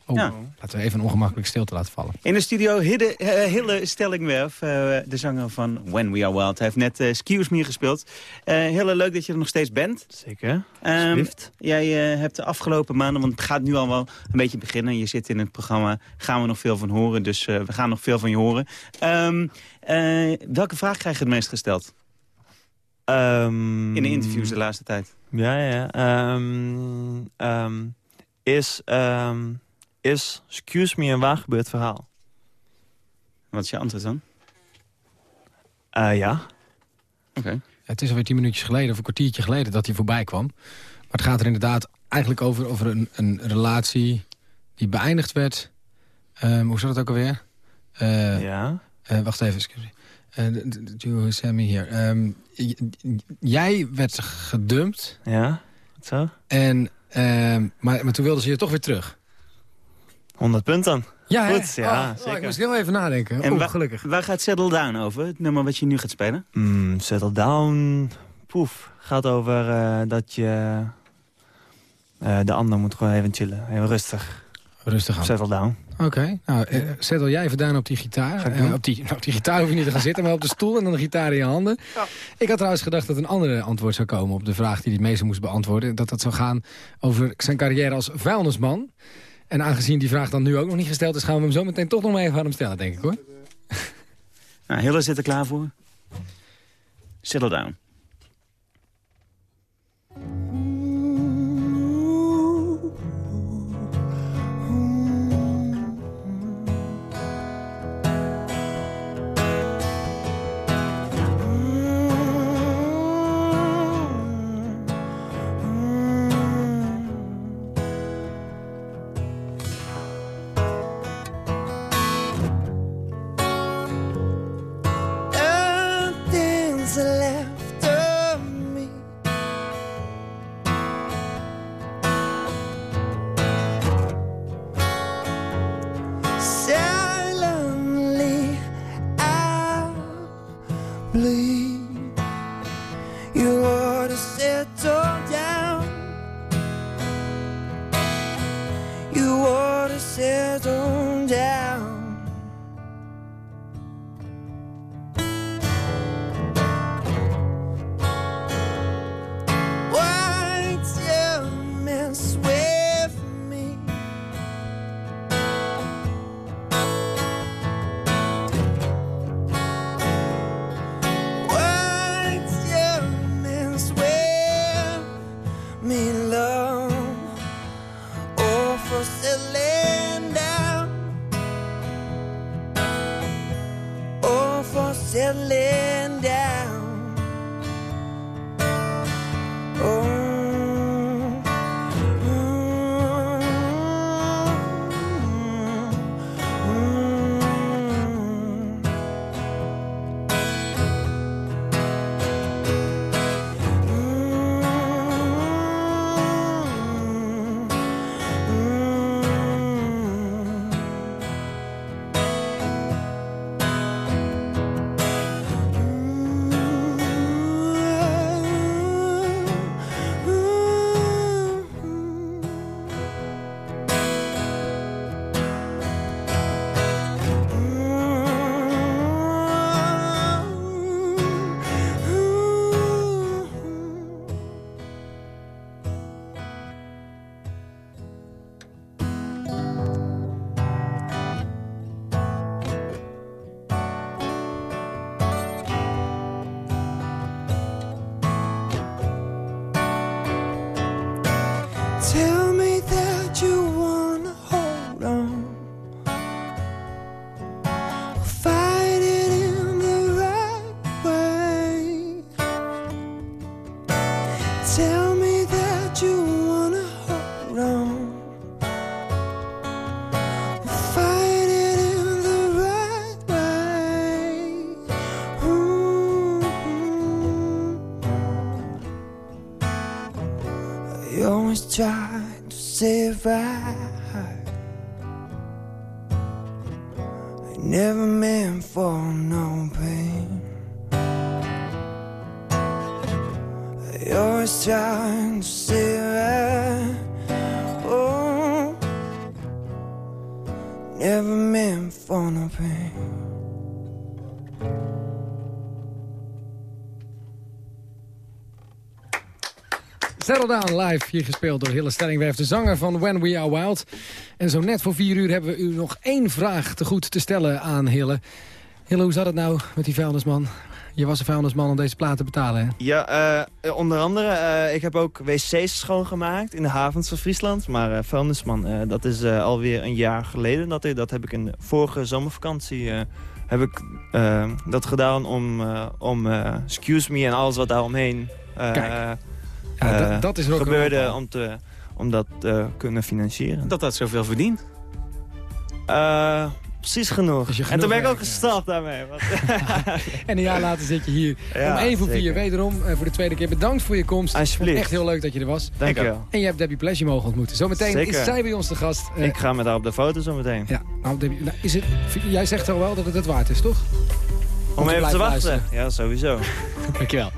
Oh, Ja. Laten we even een ongemakkelijk stilte laten vallen. In de studio Hidde, eh, Hille Stellingwerf, eh, de zanger van When We Are Wild. Hij heeft net eh Excuse Me gespeeld. Hille, leuk dat je er nog steeds bent. Zeker, alsjeblieft. jij hebt de afgelopen maanden, want het gaat nu al wel een beetje beginnen. Je zit in het programma, gaan we nog veel van horen. Dus we gaan nog veel van je horen. Ehm, eh, welke vraag krijg je het meest gesteld Ehm, in de interviews de laatste tijd? Ja, ja. Is, is Excuse Me een waar gebeurd verhaal? Wat is je antwoord dan? Eh, ja. Oké. Het is alweer tien minuutjes geleden, of een kwartiertje geleden, dat hij voorbij kwam. Maar het gaat er inderdaad eigenlijk over, over een, een relatie die beëindigd werd. Ehm, hoe zat het ook alweer? Eh, ja. eh, wacht even, excuse me. Me hier. Ehm, jij werd gedumpt. Ja, wat zo? En, ehm, maar, maar toen wilden ze je toch weer terug. 100 punten. Ja, hè? Goed, ja, Oh, oh, zeker. ik moest heel even nadenken. En oh, waar- gelukkig. Waar gaat Settle Down over? Het nummer wat je nu gaat spelen? Mm, settle down. Poef. Gaat over eh, dat je... eh, de ander moet gewoon even chillen. Even rustig. Rustig aan. Settle down. Oké, nou, eh, zettel jij even down op die gitaar. Ga ik doen. op, die, op die gitaar hoef je niet te gaan zitten, maar op de stoel en dan de gitaar in je handen. Ik had trouwens gedacht dat een andere antwoord zou komen op de vraag die hij het meeste moest beantwoorden. Dat dat zou gaan over zijn carrière als vuilnisman. En aangezien die vraag dan nu ook nog niet gesteld is, gaan we hem zo meteen toch nog maar even aan hem stellen, denk ik hoor. Nou, Hille zit er klaar voor. Settle down. To settle Down live, hier gespeeld door Hille Stellingwerf, de zanger van When We Are Wild. En zo net voor vier uur hebben we u nog één vraag te goed te stellen aan Hille. Hille, hoe zat het nou met die vuilnisman? Je was een vuilnisman om deze plaat te betalen, hè? Ja, eh, onder andere, eh, ik heb ook wc's schoongemaakt in de havens van Friesland. Maar eh, vuilnisman, dat is alweer een jaar geleden. Dat, dat heb ik in de vorige zomervakantie heb ik, dat gedaan om, om Excuse Me en alles wat daar omheen Kijk. Ja, eh, dat- dat is gebeurde om, te, om dat te kunnen financieren. Dat dat zoveel verdient. Eh, precies genoeg. En toen ben ik ook gestopt daarmee. want- En een jaar later zit je hier Ja, om 1 voor 4. zeker. Wederom, eh, voor de tweede keer bedankt voor je komst. Alsjeblieft. echt heel leuk dat je er was. Dank je wel. En je hebt Debbie Pleasure mogen ontmoeten. Zometeen Zeker. is zij bij ons de gast. Eh, Ik ga met haar op de foto zo meteen. Ja, nou, Debbie, nou, is het, jij zegt toch wel dat het het waard is, toch? Om even te wachten. luisteren. Ja, sowieso. Dankjewel.